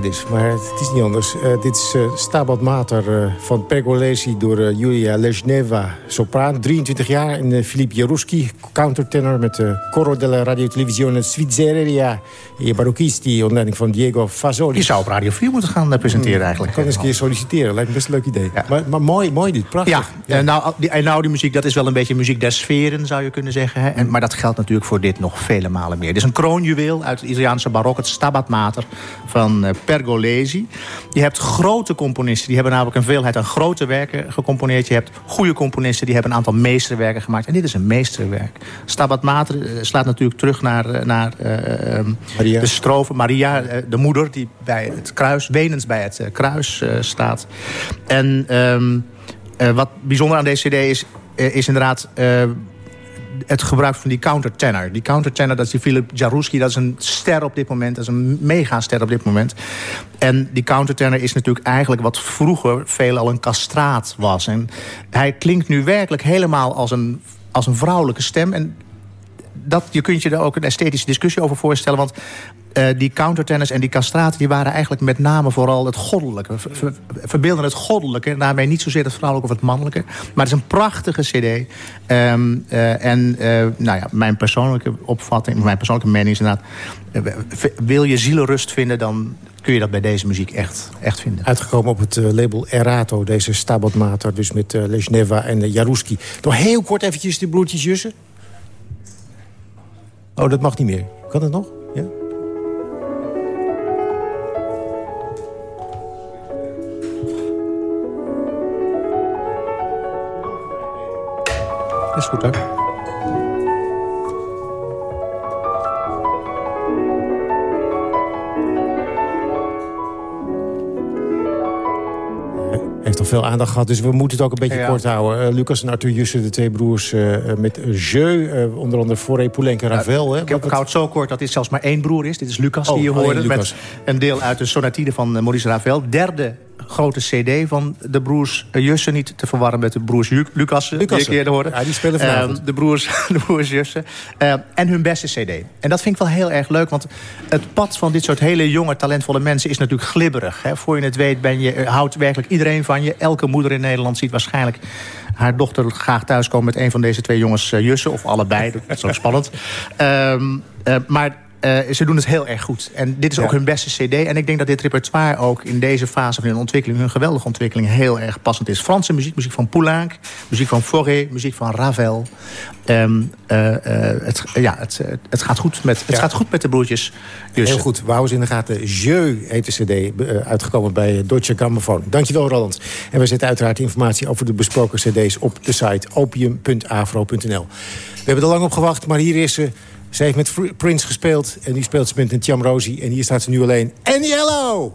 Heiliggeschiedenis, maar het is niet anders. Uh, dit is uh, Stabat Mater uh, van Pergolesi door Julia Lezhneva, sopraan. 23 jaar. En Filip Jaruski, countertenor met de Coro della Radio Televisione Svizzera e Barocchisti, onder van Diego Fasoli. Je zou op Radio 4 moeten gaan presenteren eigenlijk. Ik kan eens een keer solliciteren, lijkt me best een leuk idee. Ja. Maar, maar, mooi, mooi dit, prachtig. Ja, ja. nou, die, nou, die muziek, dat is wel een beetje muziek der sferen, zou je kunnen zeggen. Hè? En, maar dat geldt natuurlijk voor dit nog vele malen meer. Dit is een kroonjuweel uit het Italiaanse barok, het Stabat Mater van Pergolesi. Je hebt grote componisten, die hebben namelijk een veelheid aan grote werken gecomponeerd. Je hebt goede componisten, die hebben een aantal meesterwerken gemaakt. En dit is een meesterwerk. Stabat Mater slaat natuurlijk terug naar, naar uh, de strofe. Maria, de moeder, die bij het kruis, wenens bij het kruis uh, staat. En um, wat bijzonder aan deze cd is, is inderdaad het gebruik van die countertenor. Die countertenor, dat is die Philip Jaruski, dat is een ster op dit moment. Dat is een megaster op dit moment. En die countertenor is natuurlijk eigenlijk wat vroeger veelal een castraat was. En hij klinkt nu werkelijk helemaal als een, als een vrouwelijke stem. En dat, je kunt je er ook een esthetische discussie over voorstellen. Want uh, die countertennis en die castraten... die waren eigenlijk met name vooral het goddelijke. Ver, verbeelden het goddelijke. Daarmee niet zozeer het vrouwelijke of het mannelijke. Maar het is een prachtige cd. Um, uh, en uh, nou ja, mijn persoonlijke opvatting... mijn persoonlijke mening is inderdaad... wil je zielenrust vinden... dan kun je dat bij deze muziek echt, echt vinden. Uitgekomen op het label Erato, deze Stabat Mater. Dus met uh, en Jaruski. Nog heel kort eventjes die broertjes Jussen. Oh, dat mag niet meer. Kan het nog? Ja? Is goed, hè? Heeft al veel aandacht gehad, dus we moeten het ook een beetje Ja. kort houden. Eh, Lucas en Arthur Jussen, de twee broers eh, eh, met Jeu. eh, onder andere Foré, Poulenc en Ravel. hè? Ik heb koud zo kort dat dit zelfs maar één broer is. Dit is Lucas Oh, die je alleen hoorde. Met een deel uit de sonatide van Maurice Ravel. Derde grote cd van de broers Jussen. Niet te verwarren met de broers Lucassen. Die ik eerder hoorde. Ja, die spelen vanavond. Eh, de, broers, de broers Jussen. Eh, en hun beste cd. En dat vind ik wel heel erg leuk. Want het pad van dit soort hele jonge, talentvolle mensen... is natuurlijk glibberig. Hè. Voor je het weet ben je, eh, houdt werkelijk iedereen van je. Elke moeder in Nederland ziet waarschijnlijk haar dochter graag thuiskomen... met een van deze twee jongens eh, Jussen. Of allebei. Dat is ook spannend. Ehm, eh, maar eh, ze doen het heel erg goed. En dit is Ja. ook hun beste cd. En ik denk dat dit repertoire ook in deze fase van hun ontwikkeling... hun geweldige ontwikkeling heel erg passend is. Franse muziek, muziek van Poulenc, muziek van Fauré, muziek van Ravel. Ehm, eh, eh, het, ja, het, het, gaat goed met, het Ja. gaat goed met de broertjes. Dus Heel goed, we houden ze in de gaten. Jeu heet de cd, uitgekomen bij Deutsche Grammophon. Dankjewel, Roland. En we zetten uiteraard informatie over de besproken cd's... op de site opium.afro.nl. We hebben er lang op gewacht, maar hier is ze. Ze heeft met Prince gespeeld en die speelt ze met een. En hier staat ze nu alleen. En Yellow!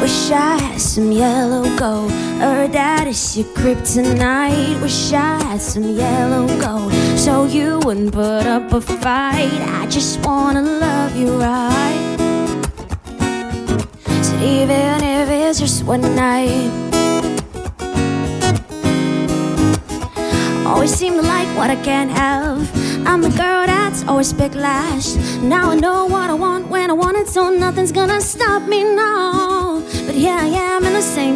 Wish I had some yellow gold. Heard that is your kryptonite. Wish I had some yellow gold. So you wouldn't put up a fight. I just wanna love you right. So even if it's just one night. Always seem to like what I can't have. I'm the girl that's always picked last. Now I know what I want when I want it, so nothing's gonna stop me now.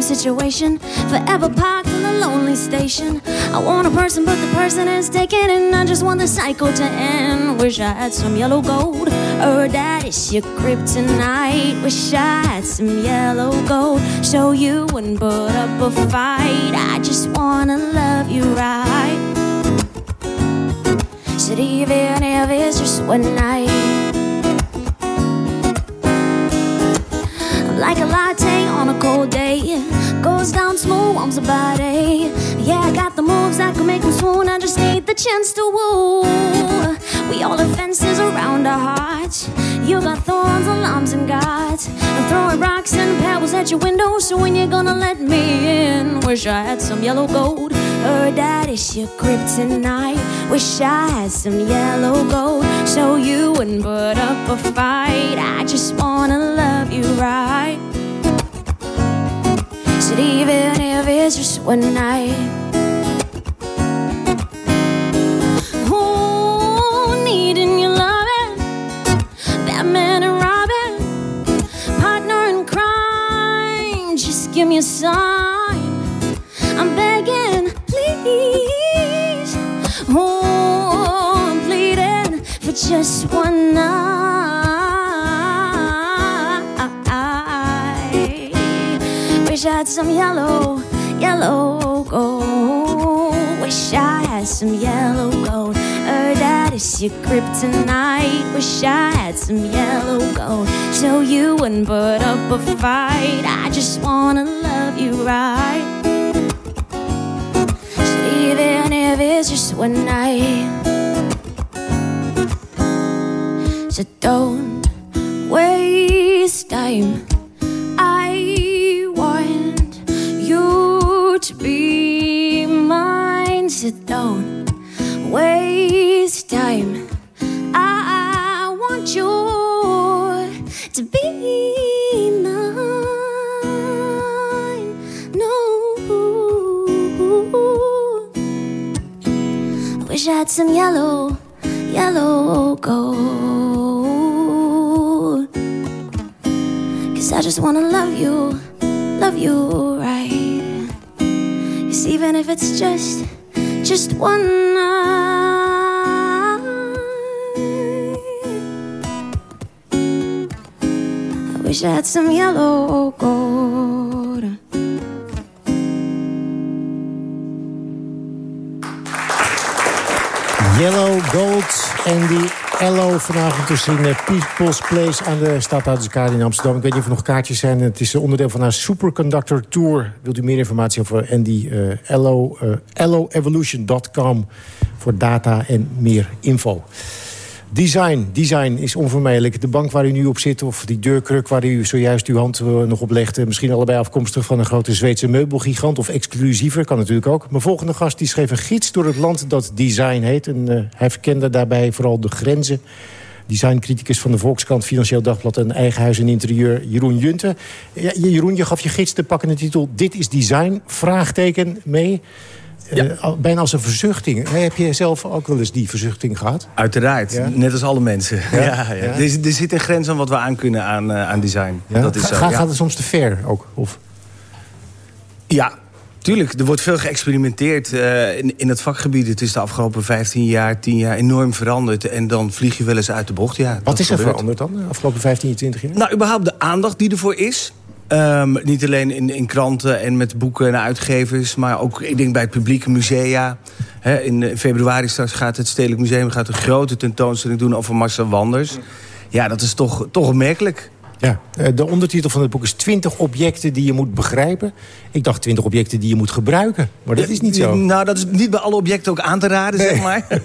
Same situation, forever parked in a lonely station. I want a person, but the person is taken, and I just want the cycle to end. Wish I had some yellow gold, or that is your kryptonite. Wish I had some yellow gold, so you wouldn't put up a fight. I just wanna love you right. Said even if it's just one night. I'm like a latte on a cold day. Goes down smooth, warms the body. Yeah, I got the moves that can make them swoon. I just need the chance to woo. We all have fences around our hearts. You got thorns, alarms, and guards. I'm throwing rocks and pebbles at your window. So when you're gonna let me in? Wish I had some yellow gold. That is your kryptonite. Wish I had some yellow gold. So you wouldn't put up a fight. I just wanna love you right. Even if it's just one night. Ooh, needing your loving. Batman and Robin. Partner in crime. Just give me a sign. I'm begging, please. Oh, I'm pleading for just one night. Wish I had some yellow, yellow gold. Wish I had some yellow gold. Heard that is your kryptonite. Wish I had some yellow gold. So you wouldn't put up a fight. I just wanna love you right. Even if it's just one night. So don't waste time. Had some yellow, yellow gold. Cause I just wanna love you, love you right. Cause even if it's just, just one night. I wish I had some yellow gold. Gold en die Ello vanavond dus in eh, People's Place aan de Stadhouderskade in Amsterdam. Ik weet niet of er nog kaartjes zijn. Het is onderdeel van haar Superconductor Tour. Wilt u meer informatie over Andy uh, Ello, uh, elloevolution.com voor data en meer info. Design. Design is onvermijdelijk. De bank waar u nu op zit of die deurkruk waar u zojuist uw hand uh, nog op legde... misschien allebei afkomstig van een grote Zweedse meubelgigant... of exclusiever, kan natuurlijk ook. Mijn volgende gast die schreef een gids door het land dat Design heet. En uh, hij verkende daarbij vooral de grenzen. Designcriticus van de Volkskrant, Financieel Dagblad... en Eigen Huis en Interieur, Jeroen Junte. Ja, Jeroen, je gaf je gids de pakkende titel... Dit is Design, vraagteken, mee... Ja. Uh, bijna als een verzuchting. Heb je zelf ook wel eens die verzuchting gehad? Uiteraard, ja? net als alle mensen. Ja? ja er, er, zit een grens aan wat we aan kunnen aan, uh, aan design. Dat is zo, Ga, Gaat het soms te ver ook? Of? Ja, tuurlijk. Er wordt veel geëxperimenteerd uh, in, in het vakgebied. Het is de afgelopen 15 jaar, 10 jaar enorm veranderd. En dan vlieg je wel eens uit de bocht. Ja, wat is er gebeurt. veranderd dan de afgelopen 15, 20 jaar? Nou, überhaupt de aandacht die ervoor is. Um, niet alleen in, in, kranten en met boeken en uitgevers... maar ook, ik denk, bij het publieke musea. In februari straks gaat het Stedelijk Museum gaat een grote tentoonstelling doen... over Marcel Wanders. Ja, dat is toch, toch opmerkelijk. Ja, de ondertitel van het boek is 20 objecten die je moet begrijpen. Ik dacht 20 objecten die je moet gebruiken. Maar dat is niet zo. Nou, dat is niet bij alle objecten ook aan te raden, nee. zeg maar.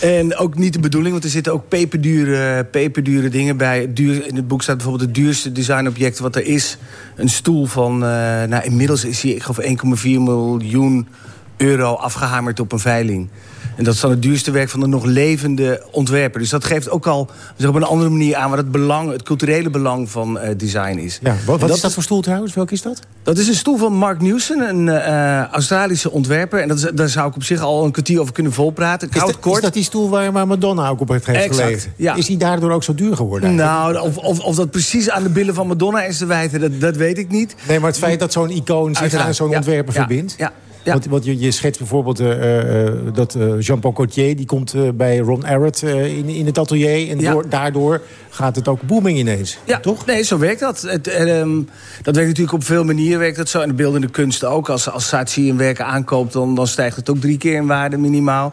En ook niet de bedoeling, want er zitten ook peperdure, peperdure dingen bij. Duur, in het boek staat bijvoorbeeld het duurste designobject wat er is. Een stoel van, uh, nou inmiddels is hij, ik geloof 1,4 miljoen euro afgehamerd op een veiling. En dat is dan het duurste werk van de nog levende ontwerper. Dus dat geeft ook al zeg, op een andere manier aan... wat het, belang, het culturele belang van uh, design is. Ja, wat, wat is dat voor stoel trouwens? Welke is dat? Dat is een stoel van Mark Newson, een uh, Australische ontwerper. En dat is, daar zou ik op zich al een kwartier over kunnen volpraten. Is dat, kort. is dat die stoel waar, waar Madonna ook op heeft gelegen? Ja. Is die daardoor ook zo duur geworden? Nou, of, of, of, dat precies aan de billen van Madonna is te wijten, dat, dat weet ik niet. Nee, maar het feit dat zo'n icoon zich aan zo'n ja, ontwerper ja, verbindt... Ja. Ja. Want, want je, je schetst bijvoorbeeld uh, uh, dat uh, Jean-Paul Cotier... die komt bij Ron Arad in, in het atelier. En Ja. door, daardoor gaat het ook booming ineens. Ja, toch? Nee, zo werkt dat. Het, um, dat werkt natuurlijk op veel manieren werkt dat zo. En de beeldende kunst ook. Als, als Saatchi een werk aankoopt, dan, dan stijgt het ook drie keer in waarde minimaal.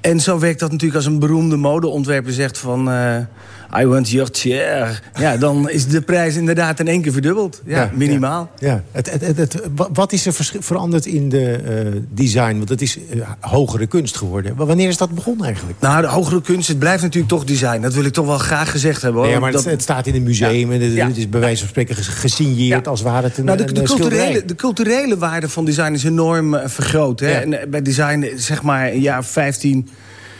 En zo werkt dat natuurlijk als een beroemde modeontwerper zegt van... Uh, I want your chair. Ja, dan is de prijs inderdaad in één keer verdubbeld. Ja, ja minimaal. Ja, ja. Het, het, het, wat is er veranderd in de uh, design? Want het is uh, hogere kunst geworden. Wanneer is dat begonnen eigenlijk? Nou, de hogere kunst, het blijft natuurlijk toch design. Dat wil ik toch wel graag gezegd hebben. Hoor. Nee, maar dat... het, staat in een museum. En het, is bij wijze van spreken gesigneerd als ware het een, nou, de, culturele, de culturele waarde van design is enorm vergroot. Hè? En bij design, zeg maar, een jaar 15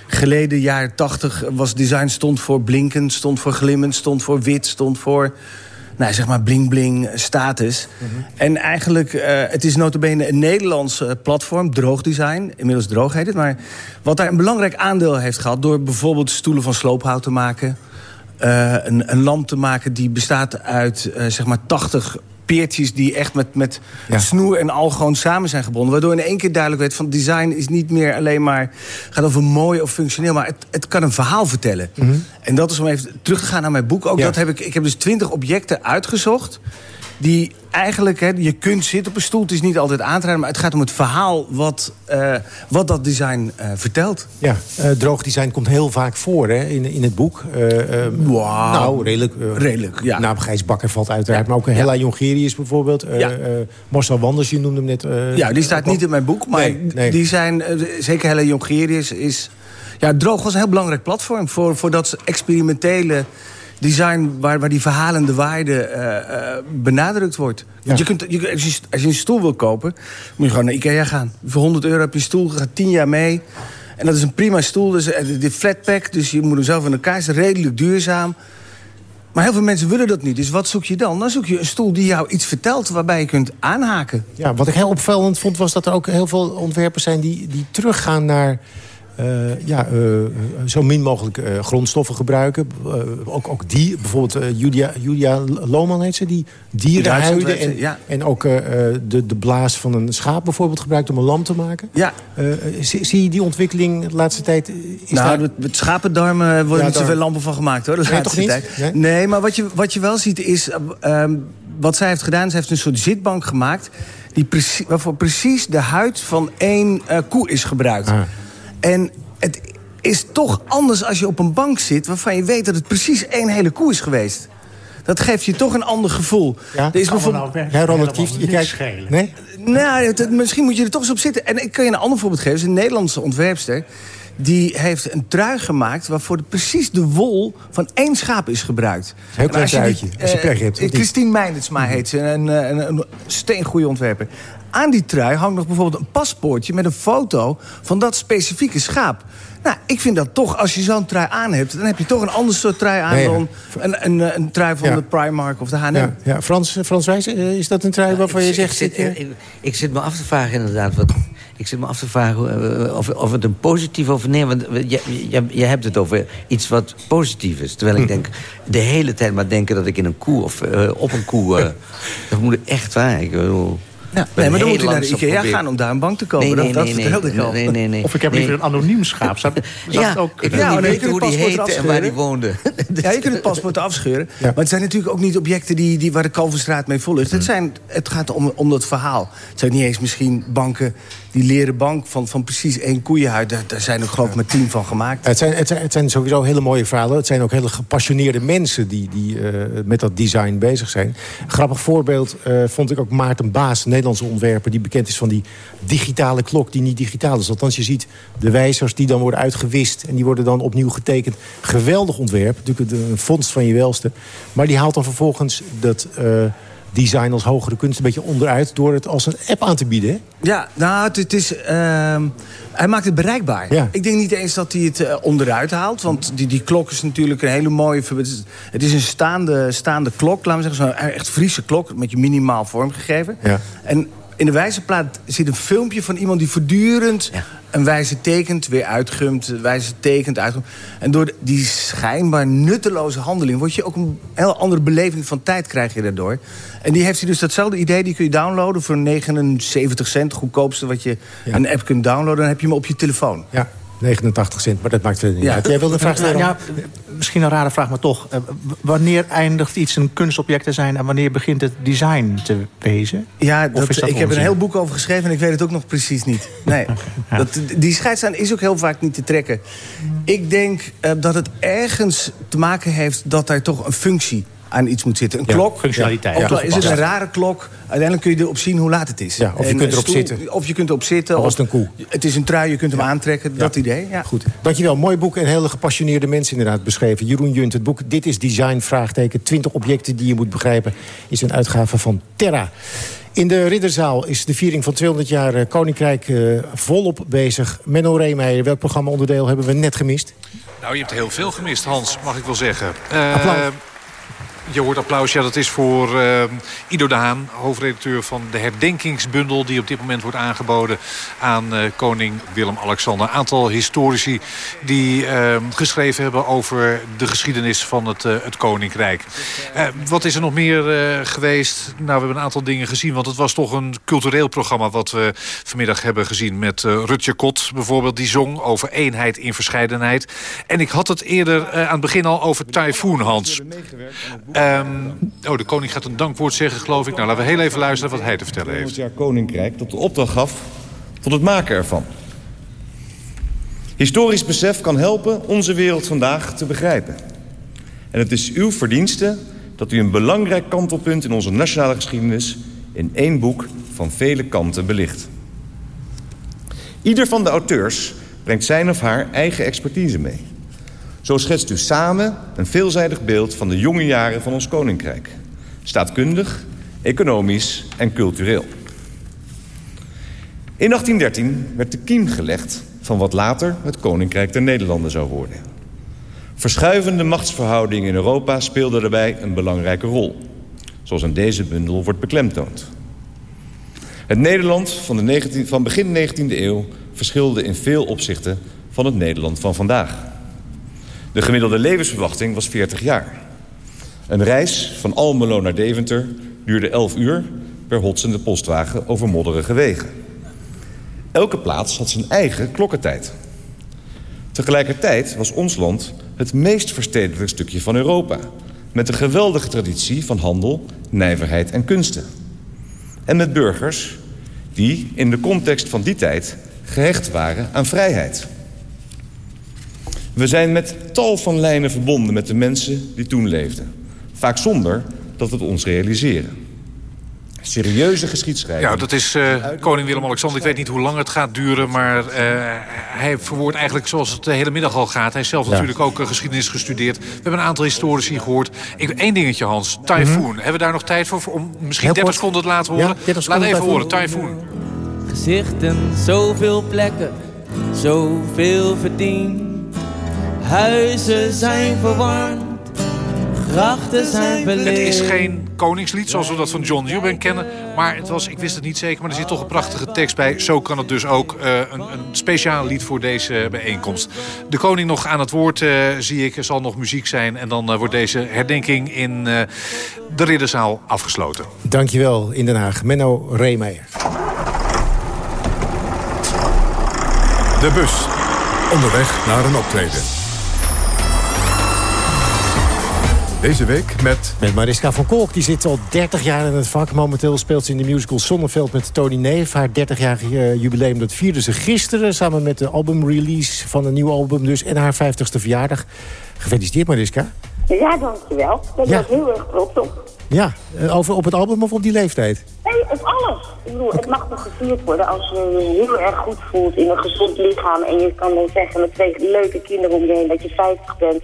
geleden, jaren 80, was design stond voor blinkend, stond voor glimmend, stond voor wit, stond voor nou, zeg maar bling-bling status. Mm -hmm. En eigenlijk, uh, het is notabene een Nederlands uh, platform, droogdesign. Inmiddels droog heet het. Maar wat daar een belangrijk aandeel heeft gehad... door bijvoorbeeld stoelen van sloophout te maken... Uh, een, een lamp te maken die bestaat uit, zeg maar, 80 peertjes die echt met, met ja. snoer en al gewoon samen zijn gebonden. Waardoor in één keer duidelijk werd van design is niet meer alleen maar... gaat over mooi of functioneel, maar het, het kan een verhaal vertellen. Mm -hmm. En dat is om even terug te gaan naar mijn boek. Ook ja. dat heb ik, ik heb dus twintig objecten uitgezocht... die eigenlijk, hè, je kunt zitten op een stoel, het is niet altijd aan te raden... maar het gaat om het verhaal wat, uh, wat dat design uh, vertelt. Ja, uh, droog design komt heel vaak voor hè, in, in het boek. wow. Nou, redelijk. redelijk, ja. Naam Gijs Bakker valt uiteraard, ja. maar ook Hella ja. Jongerius bijvoorbeeld. Ja. Marcel Wanders, je noemde hem net. ja, die staat niet in mijn boek, maar nee, nee. die zijn, zeker Hella Jongerius is... Ja, Droog was een heel belangrijk platform voor, voor dat experimentele design waar, waar die verhalende waarde uh, uh, benadrukt wordt. Ja. Want je kunt, je, als, je, als je een stoel wil kopen, moet je gewoon naar Ikea gaan. Voor 100 euro heb je een stoel, gaat 10 jaar mee. En dat is een prima stoel, dus de flatpack, dus je moet hem zelf in elkaar, is redelijk duurzaam. Maar heel veel mensen willen dat niet. Dus wat zoek je dan? Dan zoek je een stoel die jou iets vertelt waarbij je kunt aanhaken. Ja, wat ik heel opvallend vond was dat er ook heel veel ontwerpers zijn die, die teruggaan naar eh, ja, eh, zo min mogelijk eh, grondstoffen gebruiken. Eh, ook, ook die, bijvoorbeeld eh, Julia, Julia Lohman heet ze, die dierenhuiden... En, ja. en ook eh, eh, de, de blaas van een schaap bijvoorbeeld gebruikt om een lam te maken. Ja. Eh, zie, zie je die ontwikkeling de laatste tijd? eh, Is nou, daar... met, schapendarmen worden Ja, niet zoveel lampen van gemaakt, hoor. De Nee, laatste toch niet? tijd. Nee? Nee, maar wat je, wat je wel ziet is... eh, ehm, wat zij heeft gedaan, ze heeft een soort zitbank gemaakt... Die precie- waarvoor precies de huid van één eh, koe is gebruikt. Ah. En het is toch anders als je op een bank zit... waarvan je weet dat het precies één hele koe is geweest. Dat geeft je toch een ander gevoel. Ja? Er is bijvoorbeeld... nou Ja, Kieft, je kijkt... Nee? Nou, het- misschien moet je er toch eens op zitten. En ik kan je een ander voorbeeld geven. Er is een Nederlandse ontwerpster. Die heeft een trui gemaakt waarvoor de- precies de wol van één schaap is gebruikt. Heel klein als je die- truitje, als je eh, pech hebt. Christine Meindertsma heet ze. Een, een, een, een steengoede ontwerper. Aan die trui hangt nog bijvoorbeeld een paspoortje met een foto van dat specifieke schaap. Nou, ik vind dat toch, als je zo'n trui aan hebt... dan heb je toch een ander soort trui aan Nee, ja. dan een, een, een, trui van Ja. de Primark of de H&M. Ja, ja. Frans, Frans Wijs, eh, is dat een trui waarvan je zegt... Ik zit, ik, eh, ik, ik zit me af te vragen inderdaad. Wat, ik zit me af te vragen eh, of, of het een positief of nee. Want je, je, je hebt het over iets wat positief is. Terwijl ik denk, de hele tijd maar denken dat ik in een koe of eh, op een koe... eh, dat moet ik echt waar. Ik bedoel, Ja, nee, maar dan moet je naar de IKEA proberen- gaan om daar een bank te kopen. Nee, nee, dat nee, dat nee, vertelde ik al. nee, nee, nee. Of ik heb Nee. liever een anoniem schaap. Zou, zou Ja, dat ook ik wil niet weten hoe kunt die het paspoort heette en waar die afscheuren. woonde. Ja, je kunt het paspoort afscheuren. Maar het zijn natuurlijk ook niet objecten die, die, waar de Kalverstraat mee vol is. Het, zijn, het gaat om, om dat verhaal. Het zijn niet eens misschien banken, die leren bank van, van precies één koeienhuid. Daar, daar zijn er geloof maar tien van gemaakt. Het zijn, het, zijn, sowieso hele mooie verhalen. Het zijn ook hele gepassioneerde mensen die, die eh, met dat design bezig zijn. Een grappig voorbeeld eh, vond ik ook Maarten Baas, Nederlandse ontwerper... die bekend is van die digitale klok die niet digitaal is. Althans, je ziet de wijzers die dan worden uitgewist... en die worden dan opnieuw getekend. Geweldig ontwerp, natuurlijk een vondst van je welste. Maar die haalt dan vervolgens dat... eh, Design als hogere kunst een beetje onderuit... door het als een app aan te bieden. hè? Ja, nou, het, het is... ehm, hij maakt het bereikbaar. Ja. Ik denk niet eens dat hij het eh, onderuit haalt. Want die, die klok is natuurlijk een hele mooie... Het is, het is een staande, staande klok, laten we zeggen. Zo'n echt Friese klok, met je minimaal vormgegeven. Ja. En in de wijzerplaat zit een filmpje van iemand die voortdurend... een wijze tekent, weer uitgumt, wijze tekent, uitgumt. En door die schijnbaar nutteloze handeling... word je ook een heel andere beleving van tijd krijg je daardoor. En die heeft hij dus datzelfde idee, die kun je downloaden... voor 79 cent, het goedkoopste wat je een app kunt downloaden. Dan heb je hem op je telefoon. Ja, 89 cent, maar dat maakt verder niet Ja. uit. Jij wilde een vraag stellen? Ja, misschien een rare vraag, maar toch. Eh, wanneer eindigt iets een kunstobject te zijn... en wanneer begint het design te wezen? Ja, dat, ik heb er een heel boek over geschreven en ik weet het ook nog precies niet. Nee, dat, die scheidslijn is ook heel vaak niet te trekken. Ik denk eh, dat het ergens te maken heeft dat daar toch een functie aan iets moet zitten. Een Ja, klok. functionaliteit. Ook al Ja, is het een rare klok, uiteindelijk kun je erop zien hoe laat het is. Ja, of je En kunt erop stoel- zitten. Of je kunt erop zitten. Of was het een koe? Het is een trui, je kunt hem aantrekken. Dat idee, ja. Goed. Dankjewel. Mooi boek en hele gepassioneerde mensen inderdaad beschreven. Jeroen Junt, het boek Dit is Design, vraagteken. 20 objecten die je moet begrijpen, is een uitgave van Terra. In de Ridderzaal is de viering van 200 jaar eh, Koninkrijk eh, volop bezig. Menno Reemeijer, welk programma-onderdeel hebben we net gemist? Nou, je hebt heel veel gemist, Hans, mag ik wel zeggen. Eh, Applaus. Je hoort applaus, ja, dat is voor eh, Ido de Haan, hoofdredacteur van de herdenkingsbundel... die op dit moment wordt aangeboden aan eh, koning Willem-Alexander. Een aantal historici die eh, geschreven hebben over de geschiedenis van het, eh, het koninkrijk. Eh, wat is er nog meer geweest? Nou, we hebben een aantal dingen gezien, want het was toch een cultureel programma... wat we vanmiddag hebben gezien met Rutje Kot bijvoorbeeld. Die zong over eenheid in verscheidenheid. En ik had het eerder aan het begin al over Typhoon, Hans. Ehm, oh, de koning gaat een dankwoord zeggen, geloof ik. Nou, laten we heel even luisteren wat hij te vertellen heeft. jaar Koninkrijk tot de opdracht gaf tot het maken ervan. Historisch besef kan helpen onze wereld vandaag te begrijpen. En het is uw verdienste dat u een belangrijk kantelpunt in onze nationale geschiedenis in één boek van vele kanten belicht. Ieder van de auteurs brengt zijn of haar eigen expertise mee. Zo schetst u samen een veelzijdig beeld van de jonge jaren van ons koninkrijk. Staatkundig, economisch en cultureel. In 1813 werd de kiem gelegd van wat later het Koninkrijk der Nederlanden zou worden. Verschuivende machtsverhoudingen in Europa speelden daarbij een belangrijke rol. Zoals in deze bundel wordt beklemtoond. Het Nederland van, de 19 van begin 19e eeuw verschilde in veel opzichten van het Nederland van vandaag. De gemiddelde levensverwachting was 40 jaar. Een reis van Almelo naar Deventer duurde 11 uur per hotsende postwagen over modderige wegen. Elke plaats had zijn eigen klokkentijd. Tegelijkertijd was ons land het meest verstedelijke stukje van Europa... met een geweldige traditie van handel, nijverheid en kunsten. En met burgers die in de context van die tijd gehecht waren aan vrijheid. We zijn met tal van lijnen verbonden met de mensen die toen leefden. Vaak zonder dat we het ons realiseren. Serieuze geschiedschrijving. Ja, dat is eh, koning Willem-Alexander. Ik weet niet hoe lang het gaat duren, maar uh, hij verwoordt eigenlijk zoals het de hele middag al gaat. Hij heeft zelf Ja. natuurlijk ook uh, geschiedenis gestudeerd. We hebben een aantal historici gehoord. Eén dingetje, Hans. Typhoon. Hebben we daar nog tijd voor? Om misschien Heel 30 kort. seconden te laten horen? 30 Laat even horen. Typhoon. Typhoon. Gezichten, zoveel plekken, zoveel verdiend. Huizen zijn verwarmd, grachten zijn Het verleerd. is geen koningslied zoals we dat van John Eubank kennen. Maar het was, ik wist het niet zeker, maar er zit toch een prachtige tekst bij. Zo kan het dus ook. eh, een, een speciaal lied voor deze bijeenkomst. De koning nog aan het woord, eh, zie ik. Er zal nog muziek zijn. En dan eh, wordt deze herdenking in eh, de Ridderzaal afgesloten. Dankjewel in Den Haag. Menno Reemeijer. De bus. Onderweg naar een optreden. Deze week met... Met Mariska van Kolk, die zit al 30 jaar in het vak. Momenteel speelt ze in de musical Zonneveld met Tony Neef. Haar 30-jarig jubileum dat vierde ze gisteren... samen met de albumrelease van een nieuw album dus... en haar 50ste verjaardag. Gefeliciteerd Mariska. Ja, dankjewel. Ik ben Ja. er heel erg trots op. Ja, eh, over op het album of op die leeftijd? Nee, op alles. Ik bedoel, het mag toch gevierd worden als je je heel erg goed voelt in een gezond lichaam. En je kan dan zeggen met twee leuke kinderen om je heen dat je 50 bent.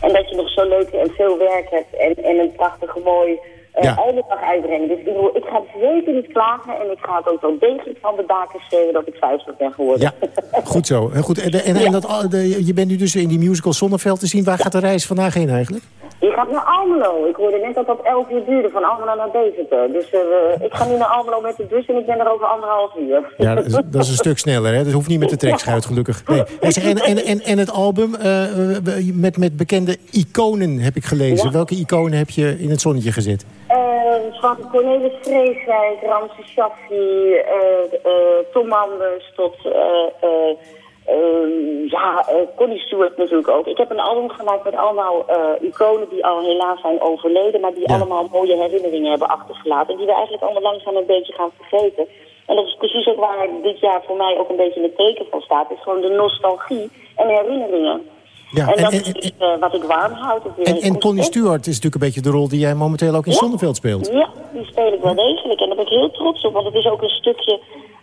En dat je nog zo leuk en veel werk hebt en, en een prachtige mooi eh Ja. album mag uitbrengen. Dus ik bedoel, ik ga zeker niet klagen en ik ga het ook wel degelijk van de daken schreeuwen dat ik 50 ben geworden. Ja, goed zo. En, goed, en, en, en dat, de, je bent nu dus in die musical Zonneveld te zien. Waar gaat de reis vandaag heen eigenlijk? Je gaat naar Almelo. Ik hoorde net dat dat 11 uur duurde van Almelo naar Deventer. Dus eh, ik ga nu naar Almelo met de bus en ik ben er over anderhalf uur. Ja, dat is, dat is een stuk sneller. Hè? Dat hoeft niet met de trekschuit, gelukkig. Nee. En, en, en, en, het album eh, eh, met, met bekende iconen heb ik gelezen. Ja. Welke iconen heb je in het zonnetje gezet? Eh, van Cornelis Vreeswijk, Ramse Shaffi, eh, eh, Tom Manders tot eh, eh, eh, ja, Connie Stewart natuurlijk ook. Ik heb een album gemaakt met allemaal iconen die al helaas zijn overleden, maar die allemaal mooie herinneringen hebben achtergelaten. Die we eigenlijk allemaal langzaam een beetje gaan vergeten. En dat is precies ook waar dit jaar voor mij ook een beetje in het teken van staat. Is gewoon de nostalgie en herinneringen. Ja, en, en- dat en- is iets, eh, wat ik warm houd. En, en Connie. Stewart is natuurlijk een beetje de rol die jij momenteel ook in Ja. Zonneveld speelt. Ja, die speel ik wel degelijk. En daar ben ik heel trots op, want het is ook een stukje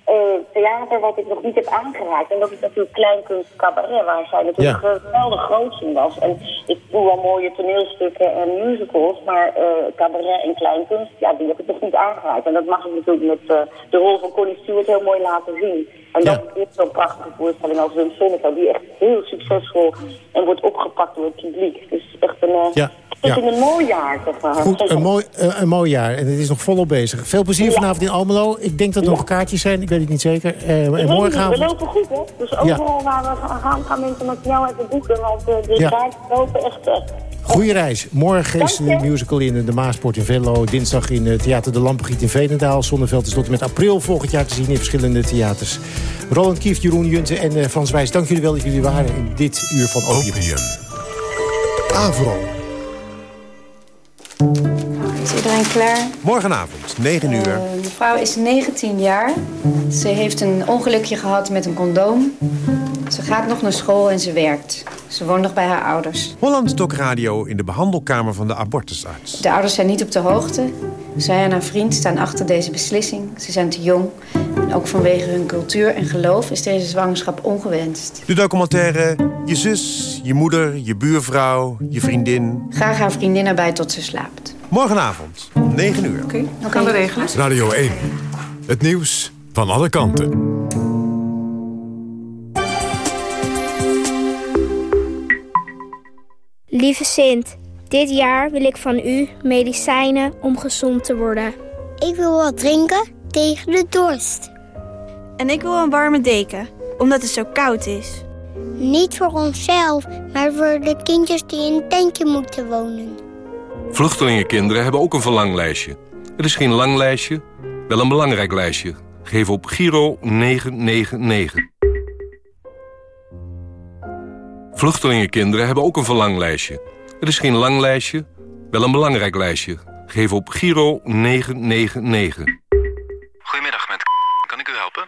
eh, theater wat ik nog niet heb aangeraakt. En dat is natuurlijk kleinkunst cabaret, waar zij natuurlijk Ja. geweldig groot in was. En ik doe wel mooie toneelstukken en musicals, maar eh, cabaret en kleinkunst, ja, die heb ik nog niet aangeraakt. En dat mag ik natuurlijk met eh, de rol van Connie Stewart heel mooi laten zien. En dat is zo'n prachtige voorstelling als Wim Sonneveld, die echt heel succesvol en wordt opgepakt door het publiek. Dus echt een, Ja, het is ja. een mooi jaar, zeg maar. Goed, een mooi, eh, een mooi jaar. En het is nog volop bezig. Veel plezier vanavond in Almelo. Ik denk dat er nog kaartjes zijn. Ik weet het niet zeker. Eh, en morgenavond... We lopen goed, hè? Dus overal waar we gaan, gaan mensen met jou even boeken. Want eh, de Ja. kaarten lopen echt... eh, Goeie reis. Morgen is de je. musical in de Maaspoort in Venlo. Dinsdag in het Theater de Lampengiet in Veenendaal. Zonneveld is tot en met april volgend jaar te zien in verschillende theaters. Roland Kieft, Jeroen Junte en eh, Frans Wijs, dank jullie wel dat jullie waren in dit uur van Opium. Avro. Is iedereen klaar? Morgenavond, 9 uur. Eh, mevrouw is 19 jaar. Ze heeft een ongelukje gehad met een condoom. Ze gaat nog naar school en ze werkt. Ze woont nog bij haar ouders. Holland Doc Radio in de behandelkamer van de abortusarts. De ouders zijn niet op de hoogte. Zij en haar vriend staan achter deze beslissing. Ze zijn te jong. Ook vanwege hun cultuur en geloof is deze zwangerschap ongewenst. De documentaire Je zus, je moeder, je buurvrouw, je vriendin. Graag haar vriendin erbij tot ze slaapt. Morgenavond, om 9 uur. Oké, gaan we regelen. Radio 1. Het nieuws van alle kanten. Lieve Sint, dit jaar wil ik van u medicijnen om gezond te worden. Ik wil wat drinken tegen de dorst. En ik wil een warme deken, omdat het zo koud is. Niet voor onszelf, maar voor de kindjes die in een tentje moeten wonen. Vluchtelingenkinderen hebben ook een verlanglijstje. Het is geen lang lijstje, wel een belangrijk lijstje. Geef op Giro 999. Vluchtelingenkinderen hebben ook een verlanglijstje. Het is geen lang lijstje, wel een belangrijk lijstje. Geef op Giro 999. Goedemiddag, met kan ik u helpen?